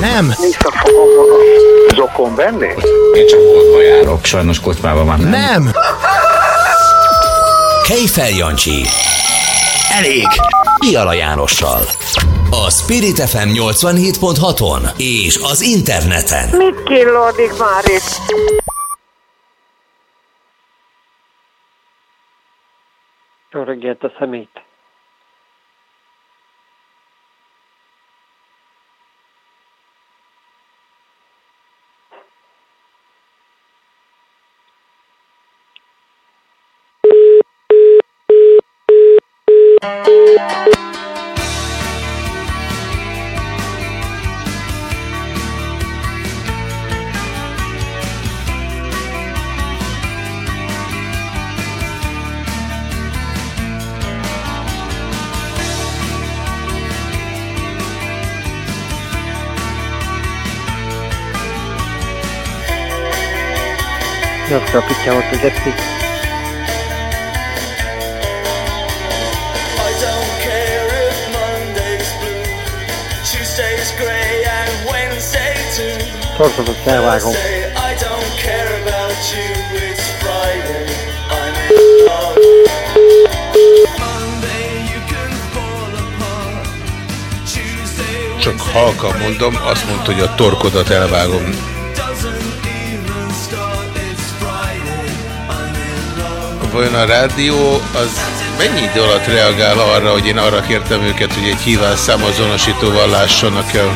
Nem. Zokon venni? Én csak boltba járok, sajnos kocsmában már nem. Nem. Kejfel Jancsi. Elég. Piala Jánossal. A Spirit FM 87.6-on és az interneten. Mit killódik már itt? Jó reggelt a szemét. Monday you can fall apart. Tuesday, Csak halkan mondom, azt mondta, hogy a torkodat elvágom. Vajon a rádió az mennyi idő alatt reagál arra, hogy én arra kértem őket, hogy egy hívásszám azonosítóval lássanak el?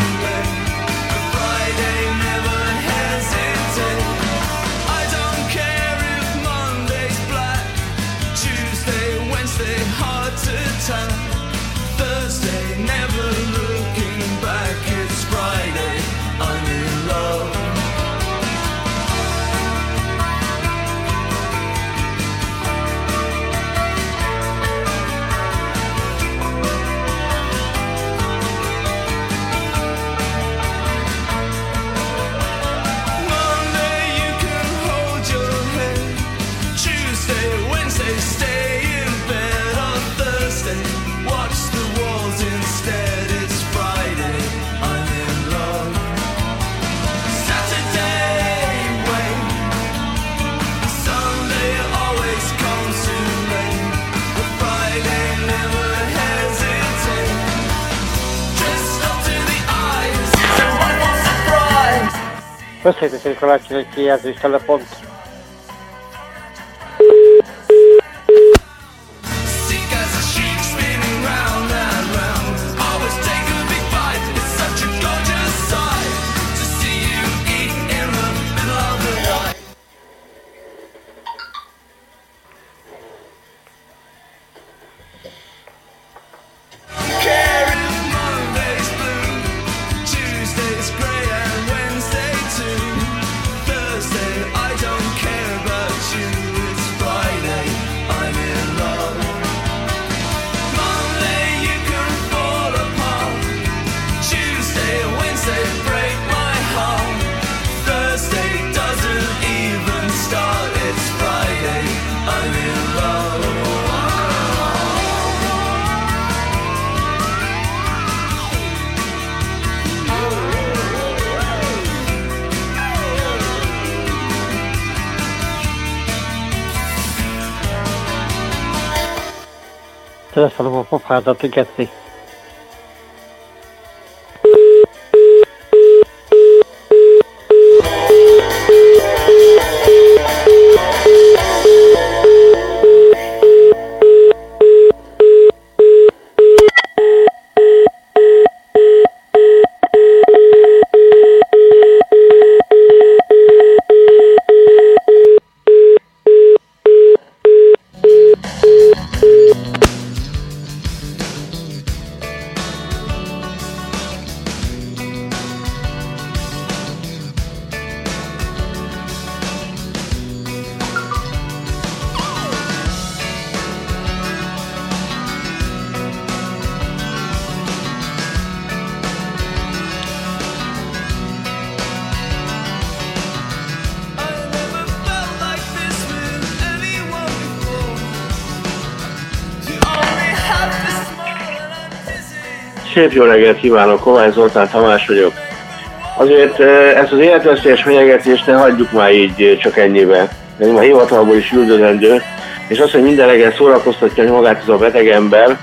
Poi é, que circolati nel chiasso, está na ponte. casa, que assim. Szép jó reggelt kívánok, Kovács Zoltán Tamás vagyok. Azért eh, ezt az életveszélyes fenyegetést ne hagyjuk már így eh, csak ennyivel. Ez már hivatalból is üldözendő, és az, hogy minden reggel szórakoztatja magát ez a beteg ember,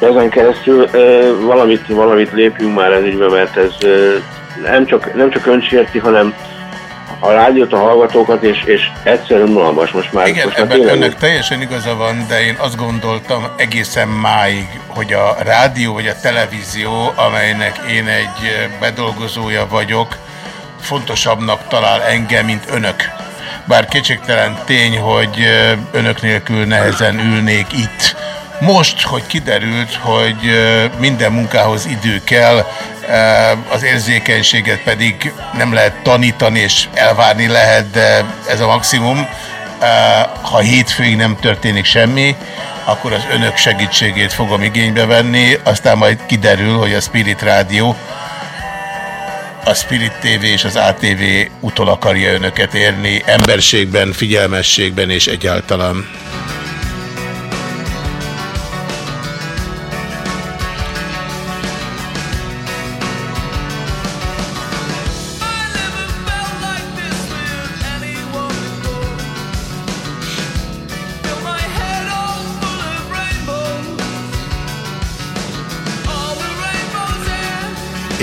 ezen keresztül eh, valamit, valamit lépjünk már ez ügybe, mert ez nem csak, nem csak önsérti, hanem a rádiót, a hallgatókat, és, és egyszerűen unalmas most már. Igen, most már ebben tényleg- önnek teljesen igaza van, de én azt gondoltam egészen máig, hogy a rádió vagy a televízió, amelynek én egy eh, bedolgozója vagyok, fontosabbnak talál engem, mint önök. Bár kétségtelen tény, hogy eh, önök nélkül nehezen ülnék itt. Most, hogy kiderült, hogy eh, minden munkához idő kell, az érzékenységet pedig nem lehet tanítani és elvárni lehet, de ez a maximum. Ha hétfőig nem történik semmi, akkor az önök segítségét fogom igénybe venni, aztán majd kiderül, hogy a Spirit Rádió a Spirit TV és az ATV utol akarja önöket érni emberségben, figyelmességben és egyáltalán.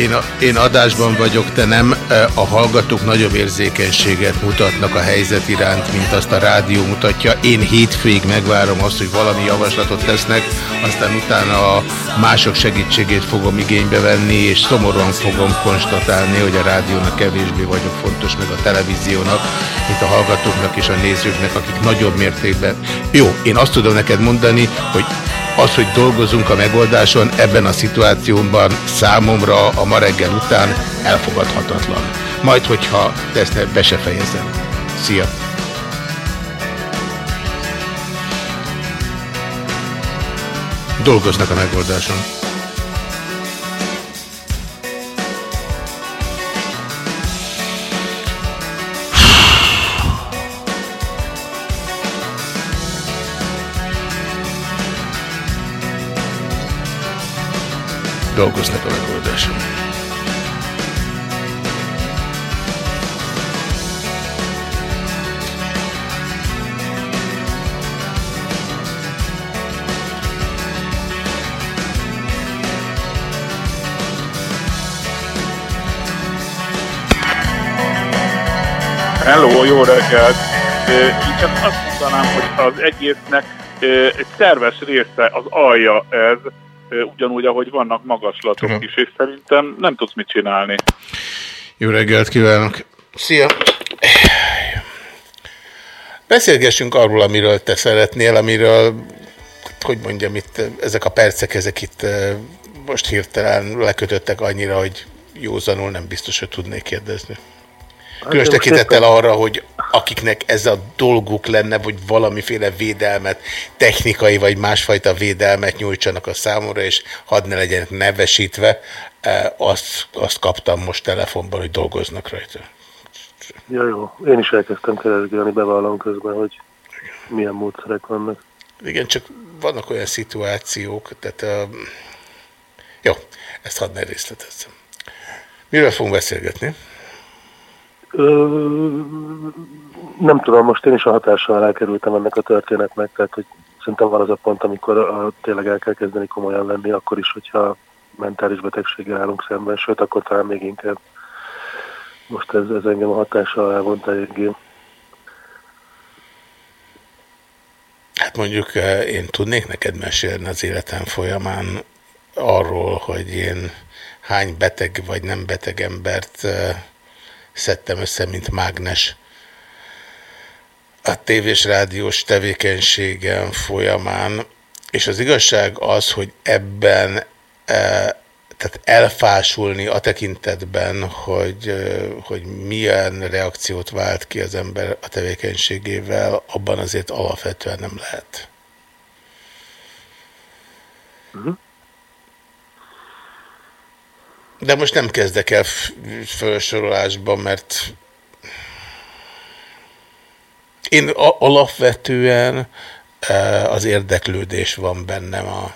Én, én adásban vagyok, te nem. A hallgatók nagyobb érzékenységet mutatnak a helyzet iránt, mint azt a rádió mutatja. Én hétfőig megvárom azt, hogy valami javaslatot tesznek, aztán utána a mások segítségét fogom igénybe venni, és szomorúan fogom konstatálni, hogy a rádiónak kevésbé vagyok fontos, meg a televíziónak, mint a hallgatóknak és a nézőknek, akik nagyobb mértékben... Jó, én azt tudom neked mondani, hogy az, hogy dolgozunk a megoldáson, ebben a szituációban számomra a ma reggel után elfogadhatatlan. Majd, hogyha te ezt be se fejezem. Szia! Dolgoznak a megoldáson. Dolgoznak a megoldáson. Hello, jó reggelt! Én csak azt mondanám, hogy az egésznek egy szerves része az alja ez, ugyanúgy, ahogy vannak magaslatok Tudom. is, és szerintem nem tudsz mit csinálni. Jó reggelt kívánok! Szia! Beszélgessünk arról, amiről te szeretnél, amiről, hogy mondjam, itt ezek a percek, ezek itt most hirtelen lekötöttek annyira, hogy józanul nem biztos, hogy tudnék kérdezni. Különös tekintettel arra, hogy akiknek ez a dolguk lenne, hogy valamiféle védelmet, technikai vagy másfajta védelmet nyújtsanak a számomra, és hadd ne legyenek nevesítve, eh, azt, azt kaptam most telefonban, hogy dolgoznak rajta. Ja, jó. Én is elkezdtem keresgélni, bevallom közben, hogy milyen módszerek vannak. Igen, csak vannak olyan szituációk, tehát uh, jó, ezt hadd ne részletezzem. Miről fogunk beszélgetni? Nem tudom, most én is a hatással alá kerültem ennek a történetnek, tehát hogy szerintem van az a pont, amikor a, tényleg el kell kezdeni komolyan lenni, akkor is, hogyha mentális betegséggel állunk szemben, sőt, akkor talán még inkább. Most ez, ez engem a hatással alá vont. Hát mondjuk eh, én tudnék neked mesélni az életem folyamán arról, hogy én hány beteg vagy nem beteg embert eh, szedtem össze, mint mágnes a tévés rádiós tevékenységem folyamán, és az igazság az, hogy ebben eh, tehát elfásulni a tekintetben, hogy, eh, hogy milyen reakciót vált ki az ember a tevékenységével, abban azért alapvetően nem lehet. De most nem kezdek el f- felsorolásban, mert én alapvetően eh, az érdeklődés van bennem a,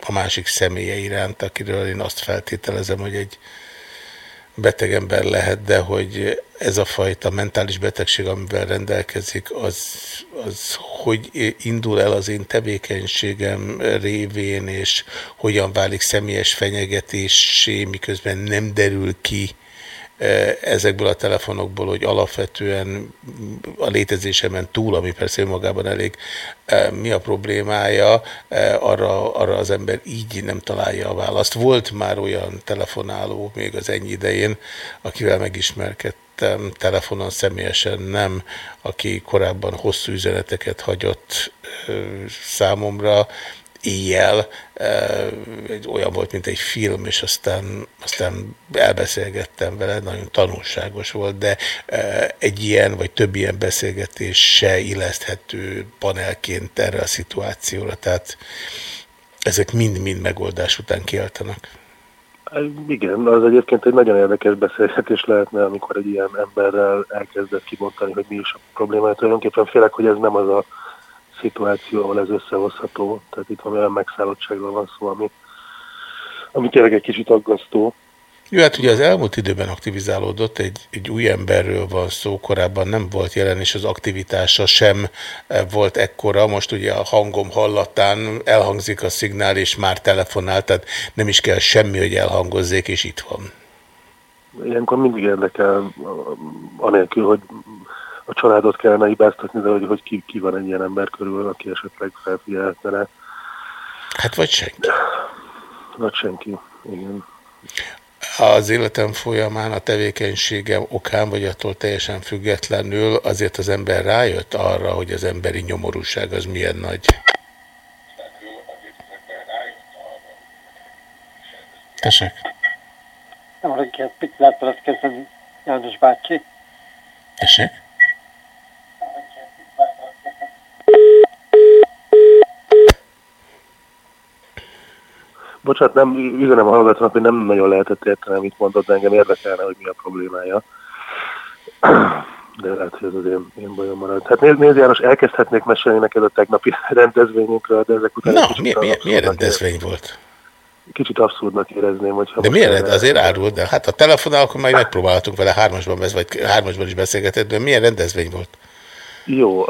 a másik személye iránt, akiről én azt feltételezem, hogy egy beteg ember lehet, de hogy ez a fajta mentális betegség, amivel rendelkezik, az, az hogy indul el az én tevékenységem révén, és hogyan válik személyes fenyegetésé, miközben nem derül ki ezekből a telefonokból, hogy alapvetően a létezésemen túl, ami persze önmagában elég, mi a problémája, arra, arra az ember így nem találja a választ. Volt már olyan telefonáló még az ennyi idején, akivel megismerkedtem telefonon személyesen nem, aki korábban hosszú üzeneteket hagyott számomra, éjjel, egy, olyan volt, mint egy film, és aztán, aztán elbeszélgettem vele, nagyon tanulságos volt, de egy ilyen, vagy több ilyen beszélgetés se illeszthető panelként erre a szituációra, tehát ezek mind-mind megoldás után kiáltanak. Igen, az egyébként egy nagyon érdekes beszélgetés lehetne, amikor egy ilyen emberrel elkezdett kibontani, hogy mi is a probléma. Tulajdonképpen félek, hogy ez nem az a szituáció, ahol ez összehozható. Tehát itt van olyan megszállottságról van szó, ami, ami tényleg egy kicsit aggasztó. Jó, hát ugye az elmúlt időben aktivizálódott, egy, egy új emberről van szó, korábban nem volt jelen, és az aktivitása sem eh, volt ekkora. Most ugye a hangom hallatán elhangzik a szignál, és már telefonál, tehát nem is kell semmi, hogy elhangozzék, és itt van. Ilyenkor mindig érdekel, anélkül, hogy a családot kellene hibáztatni, de hogy, hogy ki, ki van egy ilyen ember körül, aki esetleg felfigyelhetne rá. Hát vagy senki. Vagy senki, igen. Az életem folyamán, a tevékenységem okán, vagy attól teljesen függetlenül azért az ember rájött arra, hogy az emberi nyomorúság az milyen nagy. Tessék. Nem reggelt, mit lehet kezdeni, János bácsi? Tessék. Bocsánat, nem üzenem a hallgatónak, hogy nem nagyon lehetett érteni, amit mondott, de engem érdekelne, hogy mi a problémája. De lehet, hogy ez az én, én bajom marad. Hát nézd, nézd János, elkezdhetnék mesélni neked a tegnapi rendezvényünkről, de ezek után... Na, kicsit mi, mi, milyen rendezvény volt? Kicsit abszurdnak érezném, hogyha... De milyen erre- rend? Azért árul, de hát a telefonnál akkor majd megpróbálhatunk vele hármasban, vagy hármasban is beszélgetett, de milyen rendezvény volt? Jó,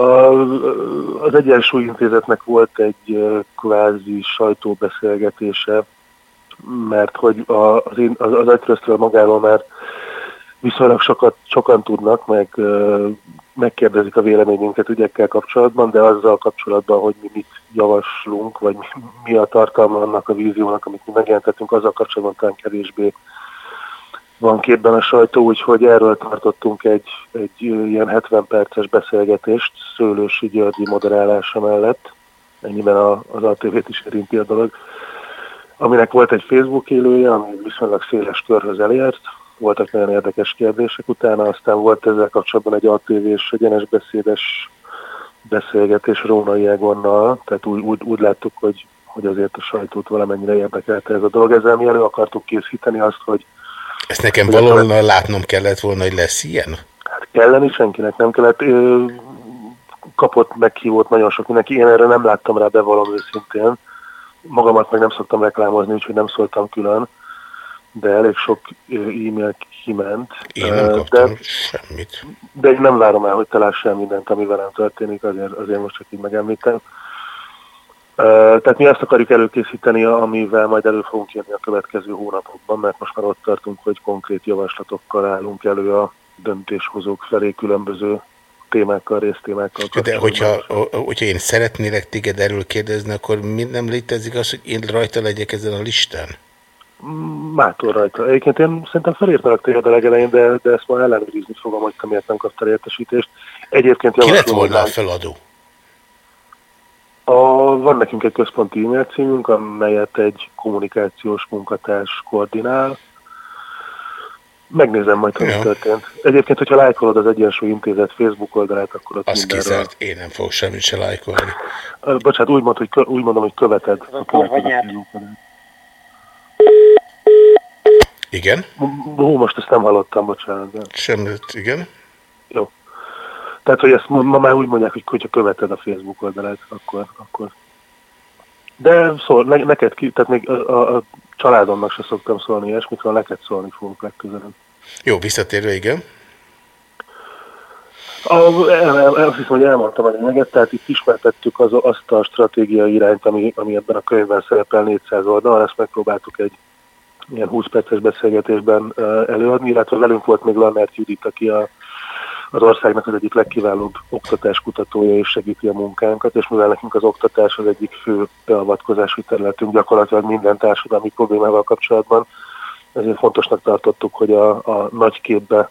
az Egyensúly Intézetnek volt egy kvázi sajtóbeszélgetése, mert hogy az, én- az, az agytröztről magáról már viszonylag sokat, sokan tudnak, meg megkérdezik a véleményünket ügyekkel kapcsolatban, de azzal kapcsolatban, hogy mi mit javaslunk, vagy mi a tartalma annak a víziónak, amit mi megjelentettünk, azzal kapcsolatban talán kevésbé van képben a sajtó, úgyhogy erről tartottunk egy, egy ilyen 70 perces beszélgetést Szőlősi Györgyi moderálása mellett, ennyiben a, az ATV-t is érinti a dolog, aminek volt egy Facebook élője, ami viszonylag széles körhöz elért, voltak nagyon érdekes kérdések utána, aztán volt ezzel kapcsolatban egy ATV-s egyenes beszédes beszélgetés Rónai Egonnal, tehát úgy, úgy, úgy láttuk, hogy, hogy azért a sajtót valamennyire érdekelte ez a dolog. Ezzel mi elő akartuk készíteni azt, hogy Ezt nekem valahol látnom kellett volna, hogy lesz ilyen? kelleni senkinek nem kellett. Ö, kapott meghívót nagyon sok mindenki. Én erre nem láttam rá, bevallom őszintén. Magamat meg nem szoktam reklámozni, úgyhogy nem szóltam külön. De elég sok e-mail kiment. Én nem kaptam de, semmit. de én nem várom el, hogy te lássál mindent, ami velem történik, azért, azért most csak így megemlítem. Tehát mi azt akarjuk előkészíteni, amivel majd elő fogunk jönni a következő hónapokban, mert most már ott tartunk, hogy konkrét javaslatokkal állunk elő a döntéshozók felé különböző témákkal, résztémákkal. De hogyha, hogyha én szeretnélek téged erről kérdezni, akkor mi nem létezik az, hogy én rajta legyek ezen a listán? Mától rajta. Egyébként én szerintem felírtalak téged a legelején, de, de ezt ma ellenőrizni fogom, hogy te miért nem kaptál értesítést. Egyébként Ki lett volna a feladó? A, van nekünk egy központi e-mail címünk, amelyet egy kommunikációs munkatárs koordinál. Megnézem majd, hogy mi Ja. történt. Egyébként, hogyha lájkolod az Egyensúly Intézet Facebook oldalát, akkor ott Az mindenről... kizárt, én nem fogok semmit se lájkolni. Bocsánat, úgy, mond, hogy úgy mondom, hogy követed. a követed a Facebook oldalát. Igen? Hú, most ezt nem hallottam, bocsánat. De... Semmit, igen. Jó. Tehát, hogy ezt ma, már úgy mondják, hogy hogyha követed a Facebook oldalát, akkor, akkor De szól, ne, neked ki, tehát még a, a, a családomnak se szoktam szólni ilyesmikről, neked szólni fogunk legközelebb. Jó, visszatérve, igen. A, el, el, azt hiszem, hogy elmondtam a lényeget, tehát itt ismertettük az, azt a stratégiai irányt, ami, ami ebben a könyvben szerepel 400 oldal, ezt megpróbáltuk egy ilyen 20 perces beszélgetésben előadni, illetve velünk volt még Lannert Judit, aki a, az országnak az egyik legkiválóbb oktatáskutatója és segíti a munkánkat, és mivel nekünk az oktatás az egyik fő beavatkozási területünk gyakorlatilag minden társadalmi problémával kapcsolatban, ezért fontosnak tartottuk, hogy a, a nagy képbe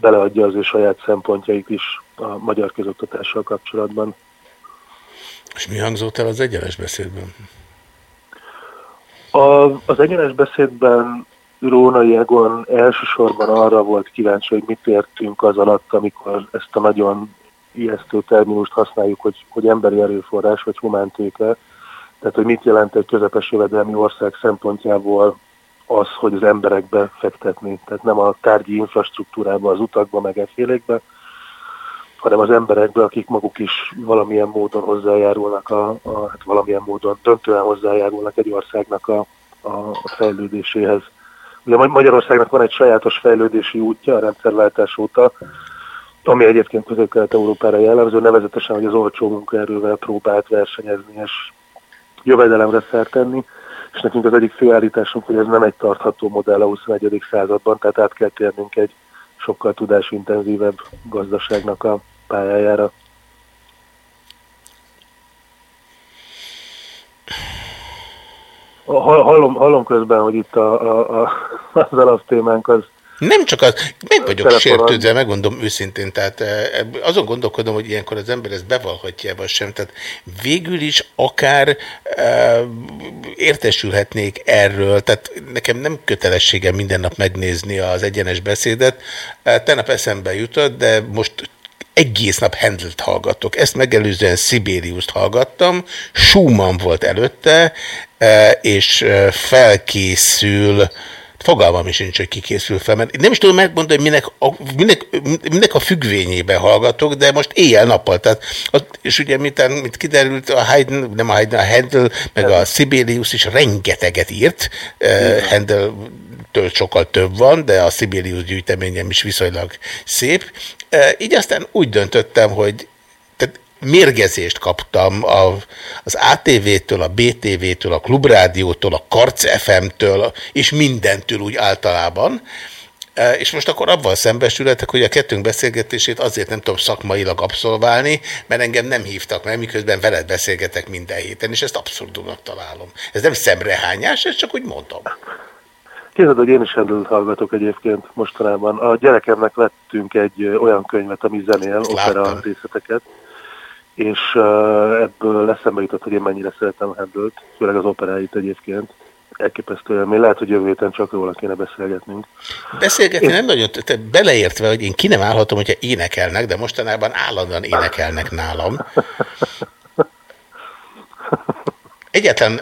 beleadja az ő saját szempontjait is a magyar közoktatással kapcsolatban. És mi hangzott el az egyenes beszédben? A, az egyenes beszédben Rónai Egon elsősorban arra volt kíváncsi, hogy mit értünk az alatt, amikor ezt a nagyon ijesztő terminust használjuk, hogy, hogy emberi erőforrás vagy humántőke. Tehát, hogy mit jelent egy közepes jövedelmi ország szempontjából az, hogy az emberekbe fektetni. Tehát nem a tárgyi infrastruktúrába, az utakba, meg effélékbe, hanem az emberekbe, akik maguk is valamilyen módon hozzájárulnak, a, a, hát valamilyen módon döntően hozzájárulnak egy országnak a, a fejlődéséhez. Ugye Magyarországnak van egy sajátos fejlődési útja a rendszerváltás óta, ami egyébként közép-kelet-európára jellemző, nevezetesen, hogy az olcsó munkaerővel próbált versenyezni és jövedelemre szert tenni, és nekünk az egyik főállításunk, hogy ez nem egy tartható modell a 21. században, tehát át kell térnünk egy sokkal tudásintenzívebb gazdaságnak a pályájára. Hallom, hallom közben, hogy itt a, a, a, az alaptémánk az nem csak az, meg vagyok sértődve, megmondom őszintén, tehát azon gondolkodom, hogy ilyenkor az ember ezt bevallhatja, vagy sem. Tehát végül is akár e, értesülhetnék erről, tehát nekem nem kötelességem minden nap megnézni az egyenes beszédet. E, tegnap eszembe jutott, de most egész nap Handelt hallgatok. Ezt megelőzően Sibériuszt hallgattam, Schumann volt előtte, és felkészül Fogalmam is nincs, hogy kikészül fel, mert nem is tudom megmondani, hogy minek a, minek, minek a függvényében hallgatok, de most éjjel-nappal. Tehát, és ugye, mint, mint kiderült, a Haydn, nem a Haydn, a Handel, meg a Sibelius is rengeteget írt. Uh, Handel től sokkal több van, de a Sibelius gyűjteményem is viszonylag szép. Így aztán úgy döntöttem, hogy mérgezést kaptam a, az ATV-től, a BTV-től, a Klubrádiótól, a Karc FM-től, és mindentől úgy általában. E, és most akkor abban szembesületek, hogy a kettőnk beszélgetését azért nem tudom szakmailag abszolválni, mert engem nem hívtak meg, miközben veled beszélgetek minden héten, és ezt abszurdumnak találom. Ez nem szemrehányás, ez csak úgy mondom. Képzeld, hogy én is Handelt hallgatok egyébként mostanában. A gyerekemnek vettünk egy olyan könyvet, ami zenél, opera részleteket, és ebből eszembe jutott, hogy én mennyire szeretem Handelt, főleg az operáit egyébként. Elképesztő élmény. Lehet, hogy jövő héten csak róla kéne beszélgetnünk. Beszélgetni én... nem nagyon, te beleértve, hogy én ki nem állhatom, hogyha énekelnek, de mostanában állandóan énekelnek nálam. Egyetlen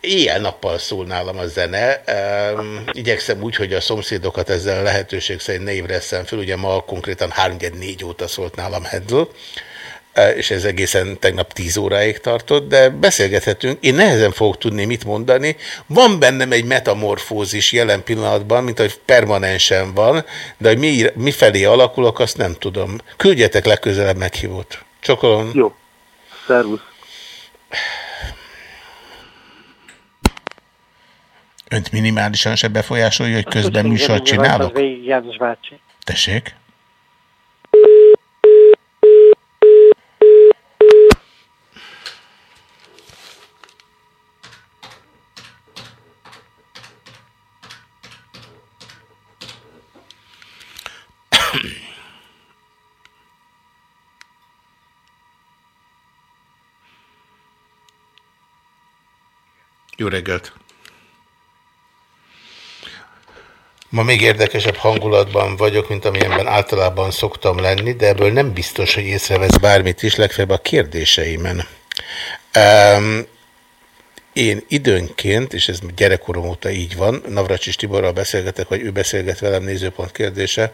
éjjel-nappal szól nálam a zene. Igyekszem úgy, hogy a szomszédokat ezzel lehetőség szerint ne ébreszem föl. Ugye ma konkrétan 3-4 óta szólt nálam Handel és ez egészen tegnap 10 óráig tartott, de beszélgethetünk. Én nehezen fogok tudni mit mondani. Van bennem egy metamorfózis jelen pillanatban, mint hogy permanensen van, de hogy mi, mi felé alakulok, azt nem tudom. Küldjetek legközelebb meghívót. Csokolom. Jó. Szervusz. Önt minimálisan se befolyásolja, hogy közben műsort csinálok? Tessék? Jó reggelt! Ma még érdekesebb hangulatban vagyok, mint amilyenben általában szoktam lenni, de ebből nem biztos, hogy észrevesz bármit is, legfeljebb a kérdéseimen. Um, én időnként, és ez gyerekkorom óta így van, Navracsis Tiborral beszélgetek, vagy ő beszélget velem nézőpont kérdése.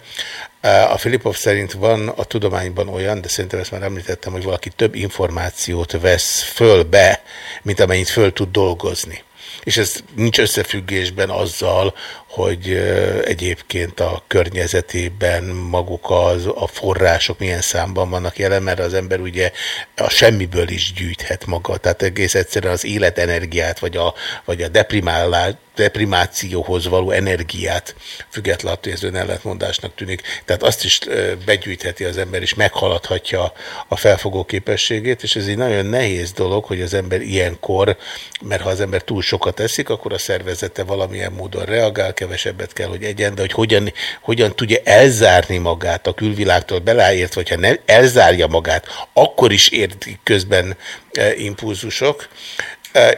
A Filipov szerint van a tudományban olyan, de szerintem ezt már említettem, hogy valaki több információt vesz föl be, mint amennyit föl tud dolgozni és ez nincs összefüggésben azzal, hogy egyébként a környezetében maguk az, a források milyen számban vannak jelen, mert az ember ugye a semmiből is gyűjthet maga, tehát egész egyszerűen az életenergiát, vagy a, vagy a deprimációhoz való energiát, függetlenül attól, hogy ez ellentmondásnak tűnik. Tehát azt is begyűjtheti az ember, és meghaladhatja a felfogó képességét, és ez egy nagyon nehéz dolog, hogy az ember ilyenkor, mert ha az ember túl sokat eszik, akkor a szervezete valamilyen módon reagál, kevesebbet kell, hogy egyen, de hogy hogyan, hogyan tudja elzárni magát a külvilágtól beláért, vagy ha nem elzárja magát, akkor is érti közben impulzusok.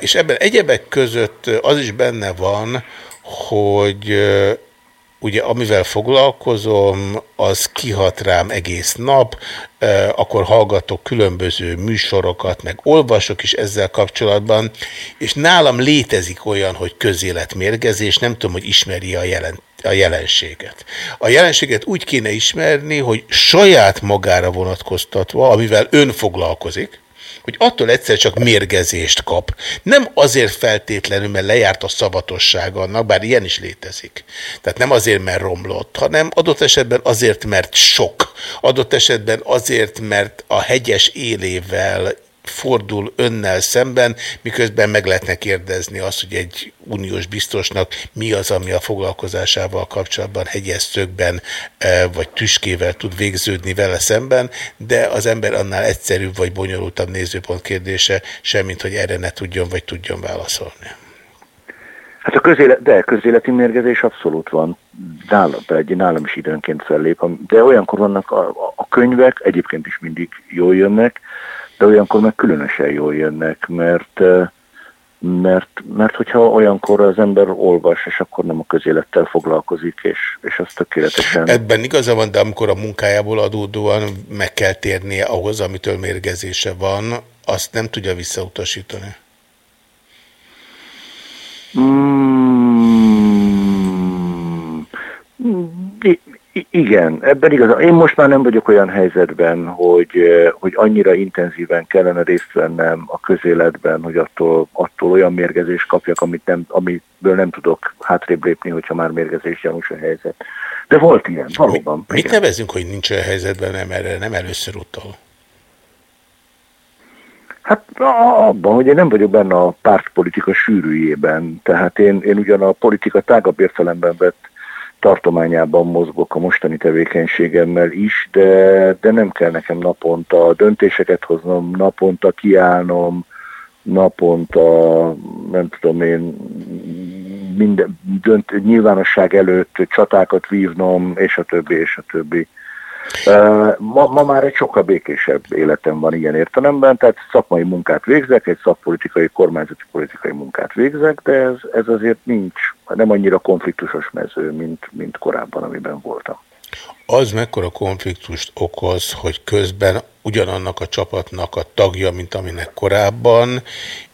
És ebben egyebek között az is benne van, hogy ugye amivel foglalkozom, az kihat rám egész nap, akkor hallgatok különböző műsorokat, meg olvasok is ezzel kapcsolatban, és nálam létezik olyan, hogy közéletmérgezés, nem tudom, hogy ismeri a jelent a jelenséget. A jelenséget úgy kéne ismerni, hogy saját magára vonatkoztatva, amivel ön foglalkozik, hogy attól egyszer csak mérgezést kap. Nem azért feltétlenül, mert lejárt a szavatossága annak, bár ilyen is létezik. Tehát nem azért, mert romlott, hanem adott esetben azért, mert sok. Adott esetben azért, mert a hegyes élével fordul önnel szemben, miközben meg lehetne kérdezni azt, hogy egy uniós biztosnak mi az, ami a foglalkozásával kapcsolatban hegyes szögben e, vagy tüskével tud végződni vele szemben, de az ember annál egyszerűbb vagy bonyolultabb nézőpont kérdése, semmint, hogy erre ne tudjon vagy tudjon válaszolni. Hát a közélet, de közéleti mérgezés abszolút van. Nálam, egy nálam is időnként fellép, de olyankor vannak a, a könyvek, egyébként is mindig jól jönnek, de olyankor meg különösen jól jönnek, mert, mert, mert hogyha olyankor az ember olvas, és akkor nem a közélettel foglalkozik, és, és az tökéletesen... Ebben igaza van, de amikor a munkájából adódóan meg kell térnie ahhoz, amitől mérgezése van, azt nem tudja visszautasítani. Mm, igen, ebben igaz. Én most már nem vagyok olyan helyzetben, hogy, hogy annyira intenzíven kellene részt vennem a közéletben, hogy attól, attól olyan mérgezést kapjak, amit nem, amiből nem tudok hátrébb lépni, hogyha már mérgezés gyanús a helyzet. De volt ilyen, valóban. Mit igen. nevezünk, hogy nincs olyan helyzetben, nem erre nem először utal? Hát abban, hogy én nem vagyok benne a pártpolitika sűrűjében, tehát én, én ugyan a politika tágabb értelemben vett tartományában mozgok a mostani tevékenységemmel is, de, de nem kell nekem naponta döntéseket hoznom, naponta kiállnom, naponta, nem tudom én, minden, dönt, nyilvánosság előtt csatákat vívnom, és a többi, és a többi. Ma, ma már egy sokkal békésebb életem van ilyen értelemben, tehát szakmai munkát végzek, egy szakpolitikai, kormányzati politikai munkát végzek, de ez, ez azért nincs, nem annyira konfliktusos mező, mint, mint korábban, amiben voltam. Az mekkora konfliktust okoz, hogy közben ugyanannak a csapatnak a tagja, mint aminek korábban,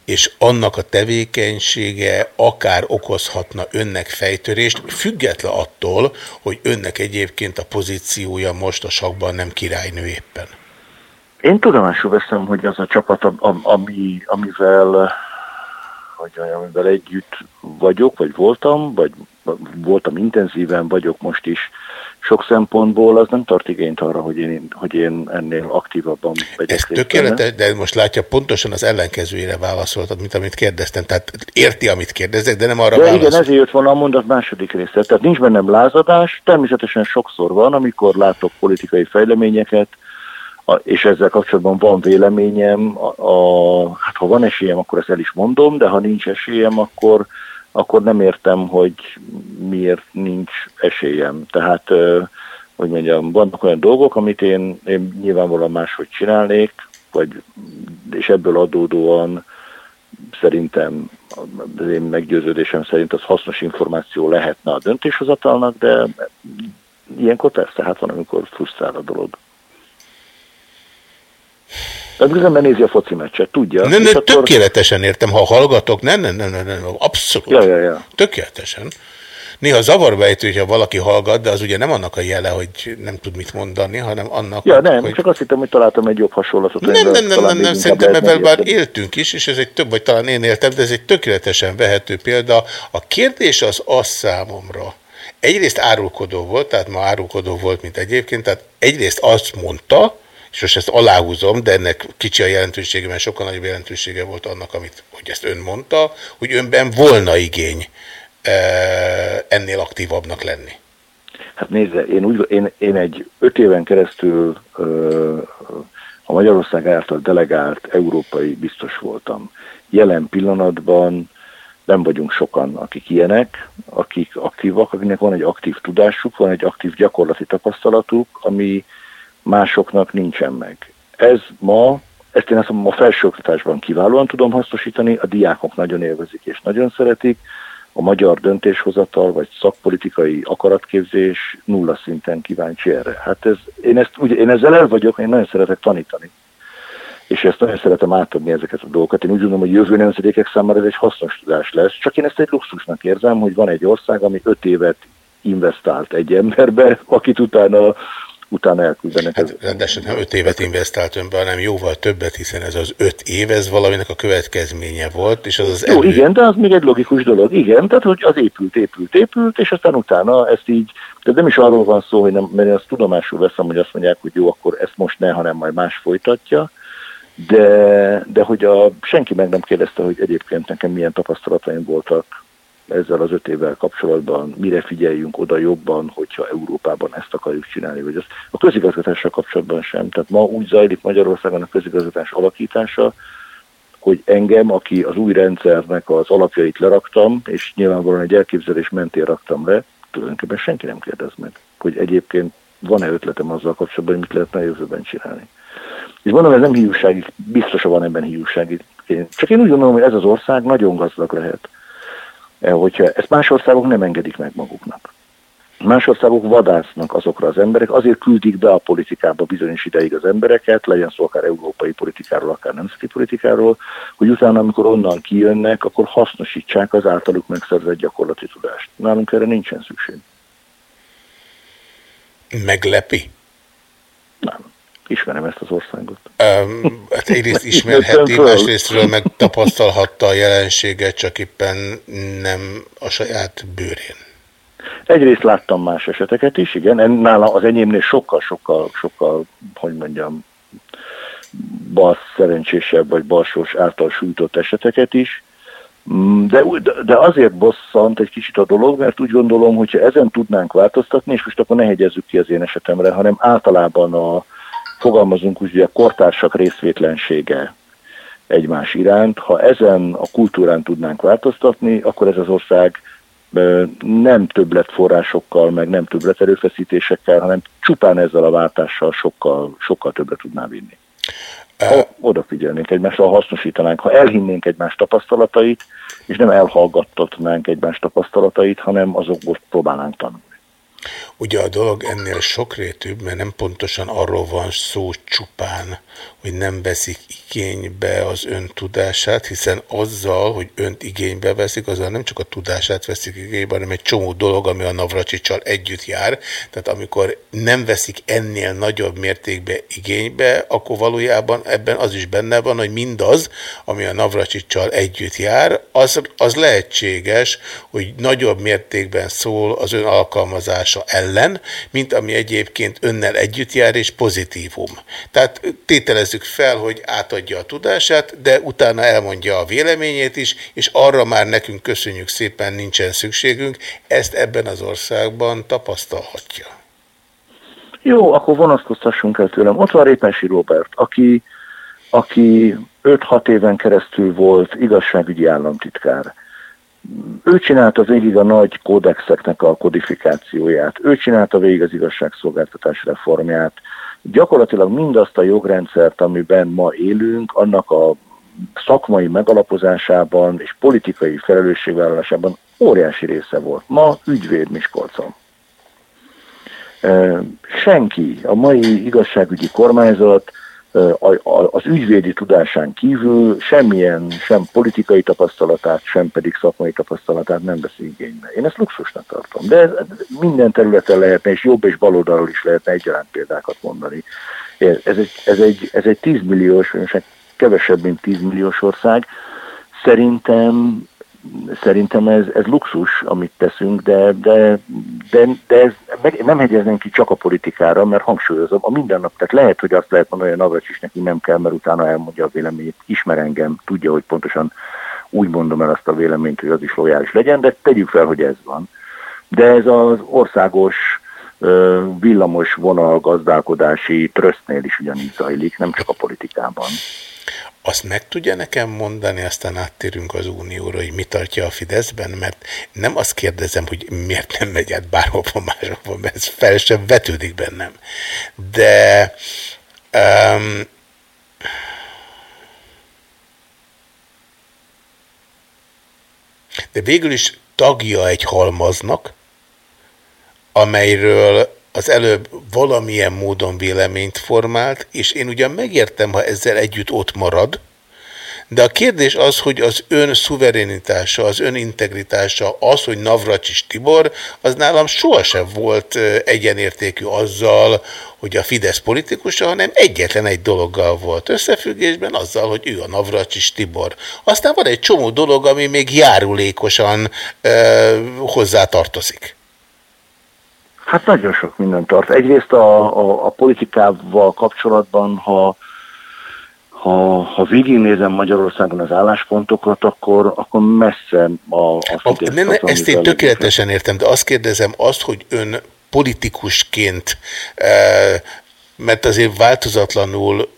és annak a tevékenysége akár okozhatna önnek fejtörést, független attól, hogy önnek egyébként a pozíciója most a sakban nem királynő éppen. Én tudomásul veszem, hogy az a csapat, ami, amivel, vagy amivel együtt vagyok, vagy voltam, vagy voltam intenzíven, vagyok most is, sok szempontból az nem tart igényt arra, hogy én, hogy én ennél aktívabban vegyek Ez tökéletes, de most látja, pontosan az ellenkezőjére válaszoltad, mint amit kérdeztem. Tehát érti, amit kérdezek, de nem arra de válaszol. igen, ezért jött volna a mondat második része. Tehát nincs bennem lázadás, természetesen sokszor van, amikor látok politikai fejleményeket, és ezzel kapcsolatban van véleményem, a, a, hát ha van esélyem, akkor ezt el is mondom, de ha nincs esélyem, akkor akkor nem értem, hogy miért nincs esélyem. Tehát, hogy mondjam, vannak olyan dolgok, amit én, én nyilvánvalóan máshogy csinálnék, vagy, és ebből adódóan szerintem, az én meggyőződésem szerint az hasznos információ lehetne a döntéshozatalnak, de ilyenkor persze, hát van, amikor frusztrál a dolog. Az ember nézi a foci meccset, tudja. Nem, nem, akkor- tökéletesen értem, ha hallgatok, nem, nem, nem, nem, nem abszolút. Ja, ja, ja. Tökéletesen. Néha zavarba ejtő, hogyha valaki hallgat, de az ugye nem annak a jele, hogy nem tud mit mondani, hanem annak, Ja, nem, hogy... csak azt hittem, hogy találtam egy jobb hasonlatot. Nem, nem, nem, nem, nem, szerintem ebben már éltünk is, és ez egy több, vagy talán én éltem, de ez egy tökéletesen vehető példa. A kérdés az az számomra, egyrészt árulkodó volt, tehát ma árulkodó volt, mint egyébként, tehát egyrészt azt mondta, és most ezt aláhúzom, de ennek kicsi a jelentősége, mert sokkal nagyobb jelentősége volt annak, amit, hogy ezt ön mondta, hogy önben volna igény eh, ennél aktívabbnak lenni. Hát nézze, én, úgy, én, én egy öt éven keresztül ö, a Magyarország által delegált európai biztos voltam. Jelen pillanatban nem vagyunk sokan, akik ilyenek, akik aktívak, akinek van egy aktív tudásuk, van egy aktív gyakorlati tapasztalatuk, ami másoknak nincsen meg. Ez ma, ezt én azt mondom, a felsőoktatásban kiválóan tudom hasznosítani, a diákok nagyon élvezik és nagyon szeretik, a magyar döntéshozatal vagy szakpolitikai akaratképzés nulla szinten kíváncsi erre. Hát ez, én, ezt, ugye, én ezzel el vagyok, én nagyon szeretek tanítani. És ezt nagyon szeretem átadni ezeket a dolgokat. Én úgy gondolom, hogy jövő nemzedékek számára ez egy hasznos tudás lesz. Csak én ezt egy luxusnak érzem, hogy van egy ország, ami öt évet investált egy emberbe, akit utána, utána elküldenek. Hát, Rendesen nem öt évet investált önbe, hanem jóval többet, hiszen ez az öt év, ez valaminek a következménye volt, és az az Jó, elő... igen, de az még egy logikus dolog. Igen, tehát hogy az épült, épült, épült, és aztán utána ezt így, tehát nem is arról van szó, hogy nem, mert én azt tudomásul veszem, hogy azt mondják, hogy jó, akkor ezt most ne, hanem majd más folytatja, de, de hogy a, senki meg nem kérdezte, hogy egyébként nekem milyen tapasztalataim voltak ezzel az öt évvel kapcsolatban, mire figyeljünk oda jobban, hogyha Európában ezt akarjuk csinálni, vagy azt. A közigazgatással kapcsolatban sem. Tehát ma úgy zajlik Magyarországon a közigazgatás alakítása, hogy engem, aki az új rendszernek az alapjait leraktam, és nyilvánvalóan egy elképzelés mentén raktam le, tulajdonképpen senki nem kérdez meg, hogy egyébként van-e ötletem azzal kapcsolatban, hogy mit lehetne a jövőben csinálni. És mondom, ez nem hiúsági, biztosan van ebben hiúsági. Csak én úgy gondolom, hogy ez az ország nagyon gazdag lehet. Eh, Hogyha ezt más országok nem engedik meg maguknak. Más országok vadásznak azokra az emberek, azért küldik be a politikába bizonyos ideig az embereket, legyen szó akár európai politikáról, akár nemzeti politikáról, hogy utána, amikor onnan kijönnek, akkor hasznosítsák az általuk megszerzett gyakorlati tudást. Nálunk erre nincsen szükség. Meglepi? Ismerem ezt az országot. Um, hát egyrészt ismerheti, másrésztről megtapasztalhatta a jelenséget, csak éppen nem a saját bőrén. Egyrészt láttam más eseteket is, igen, en- nála az enyémnél sokkal, sokkal, sokkal, hogy mondjam, bal szerencsésebb vagy balsós által sújtott eseteket is. Mm, De, de azért bosszant egy kicsit a dolog, mert úgy gondolom, hogyha ezen tudnánk változtatni, és most akkor ne hegyezzük ki az én esetemre, hanem általában a, fogalmazunk úgy, hogy a kortársak részvétlensége egymás iránt. Ha ezen a kultúrán tudnánk változtatni, akkor ez az ország nem többlet forrásokkal, meg nem többlet erőfeszítésekkel, hanem csupán ezzel a váltással sokkal, sokkal többre tudná vinni. Ha odafigyelnénk egymásra, ha hasznosítanánk, ha elhinnénk egymás tapasztalatait, és nem elhallgattatnánk egymás tapasztalatait, hanem azokból próbálnánk tanulni. Ugye a dolog ennél sokrétűbb, mert nem pontosan arról van szó csupán, hogy nem veszik igénybe az ön tudását, hiszen azzal, hogy önt igénybe veszik, azzal nem csak a tudását veszik igénybe, hanem egy csomó dolog, ami a Navracsicsal együtt jár. Tehát amikor nem veszik ennél nagyobb mértékben igénybe, akkor valójában ebben az is benne van, hogy mindaz, ami a Navracsicsal együtt jár, az, az lehetséges, hogy nagyobb mértékben szól az ön alkalmazása ellen, mint ami egyébként önnel együtt jár, és pozitívum. Tehát tételezzük fel, hogy átadja a tudását, de utána elmondja a véleményét is, és arra már nekünk köszönjük szépen nincsen szükségünk, ezt ebben az országban tapasztalhatja. Jó, akkor vonatkoztassunk el tőlem. Ott van Répensi Robert, aki, aki 5-6 éven keresztül volt igazságügyi államtitkár. Ő csinálta végig a nagy kódexeknek a kodifikációját, ő csinálta végig az igazságszolgáltatás reformját. Gyakorlatilag mindazt a jogrendszert, amiben ma élünk, annak a szakmai megalapozásában és politikai felelősségvállalásában óriási része volt. Ma ügyvéd Miskolcon. Senki, a mai igazságügyi kormányzat az ügyvédi tudásán kívül semmilyen, sem politikai tapasztalatát, sem pedig szakmai tapasztalatát nem vesz igénybe. Én ezt luxusnak tartom, de minden területen lehetne, és jobb és baloldalról is lehetne egyaránt példákat mondani. Ez egy, ez egy, ez egy 10 milliós, kevesebb, mint 10 milliós ország. Szerintem szerintem ez, ez luxus, amit teszünk, de, de, de, de ez meg, nem hegyezném ki csak a politikára, mert hangsúlyozom, a mindennap, tehát lehet, hogy azt lehet mondani, hogy Navracsis neki nem kell, mert utána elmondja a véleményét, ismer engem, tudja, hogy pontosan úgy mondom el azt a véleményt, hogy az is lojális legyen, de tegyük fel, hogy ez van. De ez az országos villamos vonal gazdálkodási trösztnél is ugyanígy zajlik, nem csak a politikában. Azt meg tudja nekem mondani, aztán áttérünk az Unióra, hogy mi tartja a Fideszben, mert nem azt kérdezem, hogy miért nem megy át bárhova máshova, mert ez fel sem vetődik bennem. De um, de végül is tagja egy halmaznak, amelyről az előbb valamilyen módon véleményt formált, és én ugyan megértem, ha ezzel együtt ott marad, de a kérdés az, hogy az ön szuverenitása, az ön integritása, az, hogy Navracsis Tibor, az nálam sohasem volt egyenértékű azzal, hogy a Fidesz politikusa, hanem egyetlen egy dologgal volt összefüggésben, azzal, hogy ő a Navracsis Tibor. Aztán van egy csomó dolog, ami még járulékosan ö, hozzá tartozik. Hát nagyon sok minden tart. Egyrészt a, a, a politikával kapcsolatban, ha, ha, ha végignézem Magyarországon az álláspontokat, akkor, akkor messze a, a Fidesz ne, ne, az, ezt én tökéletesen értem, de azt kérdezem, azt, hogy ön politikusként, eh, mert azért változatlanul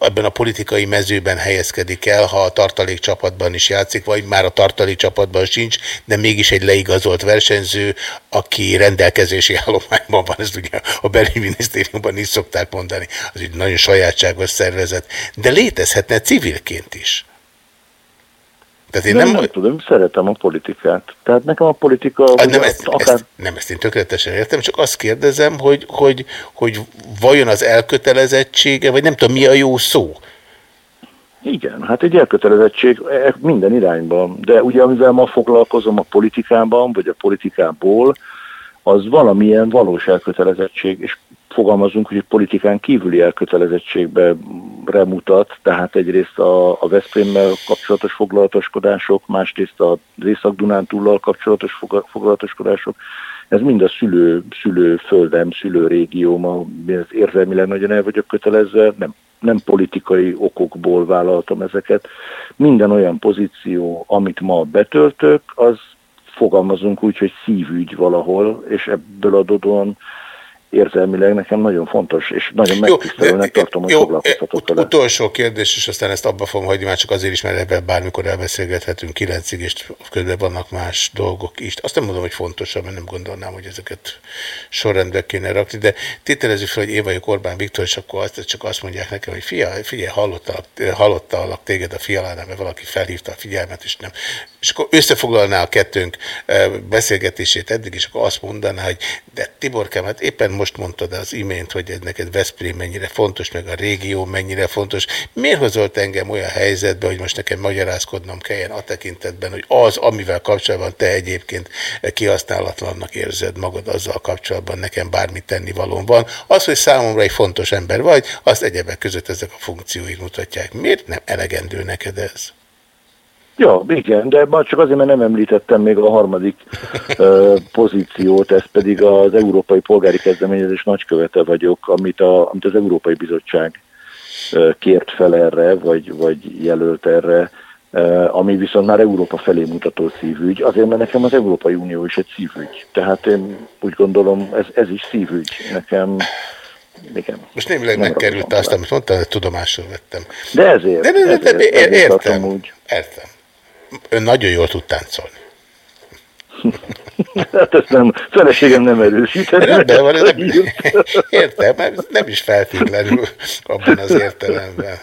ebben a politikai mezőben helyezkedik el, ha a tartalék csapatban is játszik, vagy már a tartalék csapatban sincs, de mégis egy leigazolt versenyző, aki rendelkezési állományban van, ezt ugye a belügyminisztériumban is szokták mondani, az egy nagyon sajátságos szervezet, de létezhetne civilként is. Tehát én nem, nem, nem tudom, szeretem a politikát. Tehát nekem a politika... Ah, ugye, nem, ezt, akár, ezt, nem, ezt én tökéletesen értem, csak azt kérdezem, hogy, hogy, hogy vajon az elkötelezettsége, vagy nem tudom, mi a jó szó? Igen, hát egy elkötelezettség e- minden irányban, de ugye amivel ma foglalkozom a politikában, vagy a politikából, az valamilyen valós elkötelezettség, és fogalmazunk, hogy politikán kívüli elkötelezettségbe remutat, tehát egyrészt a, a Veszprémmel kapcsolatos foglalatoskodások, másrészt a Észak-Dunántúllal kapcsolatos foglalatoskodások, ez mind a szülő, szülőföldem, szülőrégióm, amihez érzelmileg nagyon el vagyok kötelezve, nem, nem politikai okokból vállaltam ezeket. Minden olyan pozíció, amit ma betöltök, az fogalmazunk úgy, hogy szívügy valahol, és ebből adódóan érzelmileg nekem nagyon fontos, és nagyon megtisztelőnek tartom, hogy Jó, foglalkoztatok vele. utolsó kérdés, és aztán ezt abba fogom hagyni, már csak azért is, mert ebben bármikor elbeszélgethetünk kilencig, és közben vannak más dolgok is. Azt nem mondom, hogy fontosabb, mert nem gondolnám, hogy ezeket sorrendbe kéne rakni, de tételezzük fel, hogy én vagyok Orbán Viktor, és akkor azt, csak azt mondják nekem, hogy fia, figyelj, hallottalak, hallottalak téged a fialánál, mert valaki felhívta a figyelmet, és nem. És akkor összefoglalná a kettőnk beszélgetését eddig, és akkor azt mondaná, hogy de Tiborkám, hát éppen most mondtad az imént, hogy neked Veszprém mennyire fontos, meg a régió mennyire fontos. Miért hozolt engem olyan helyzetbe, hogy most nekem magyarázkodnom kelljen a tekintetben, hogy az, amivel kapcsolatban te egyébként kihasználatlannak érzed magad azzal kapcsolatban, nekem bármit tenni valóm van. Az, hogy számomra egy fontos ember vagy, azt egyebek között ezek a funkcióik mutatják. Miért nem elegendő neked ez? Ja, igen, de már csak azért, mert nem említettem még a harmadik ö, pozíciót, ez pedig az Európai Polgári Kezdeményezés nagykövete vagyok, amit, a, amit az Európai Bizottság ö, kért fel erre, vagy, vagy jelölt erre, ö, ami viszont már Európa felé mutató szívügy, azért, mert nekem az Európai Unió is egy szívügy. Tehát én úgy gondolom, ez, ez is szívügy. Nekem igen. Most némileg Nem megkerült azt, amit mondtál, de tudomásul vettem. De ezért. De, de, de, de, ezért, értem, úgy. értem. Ön nagyon jól tud táncolni. Hát ezt nem, feleségem nem erősíteni. Rendben van, nem, értem, nem, nem is feltétlenül abban az értelemben.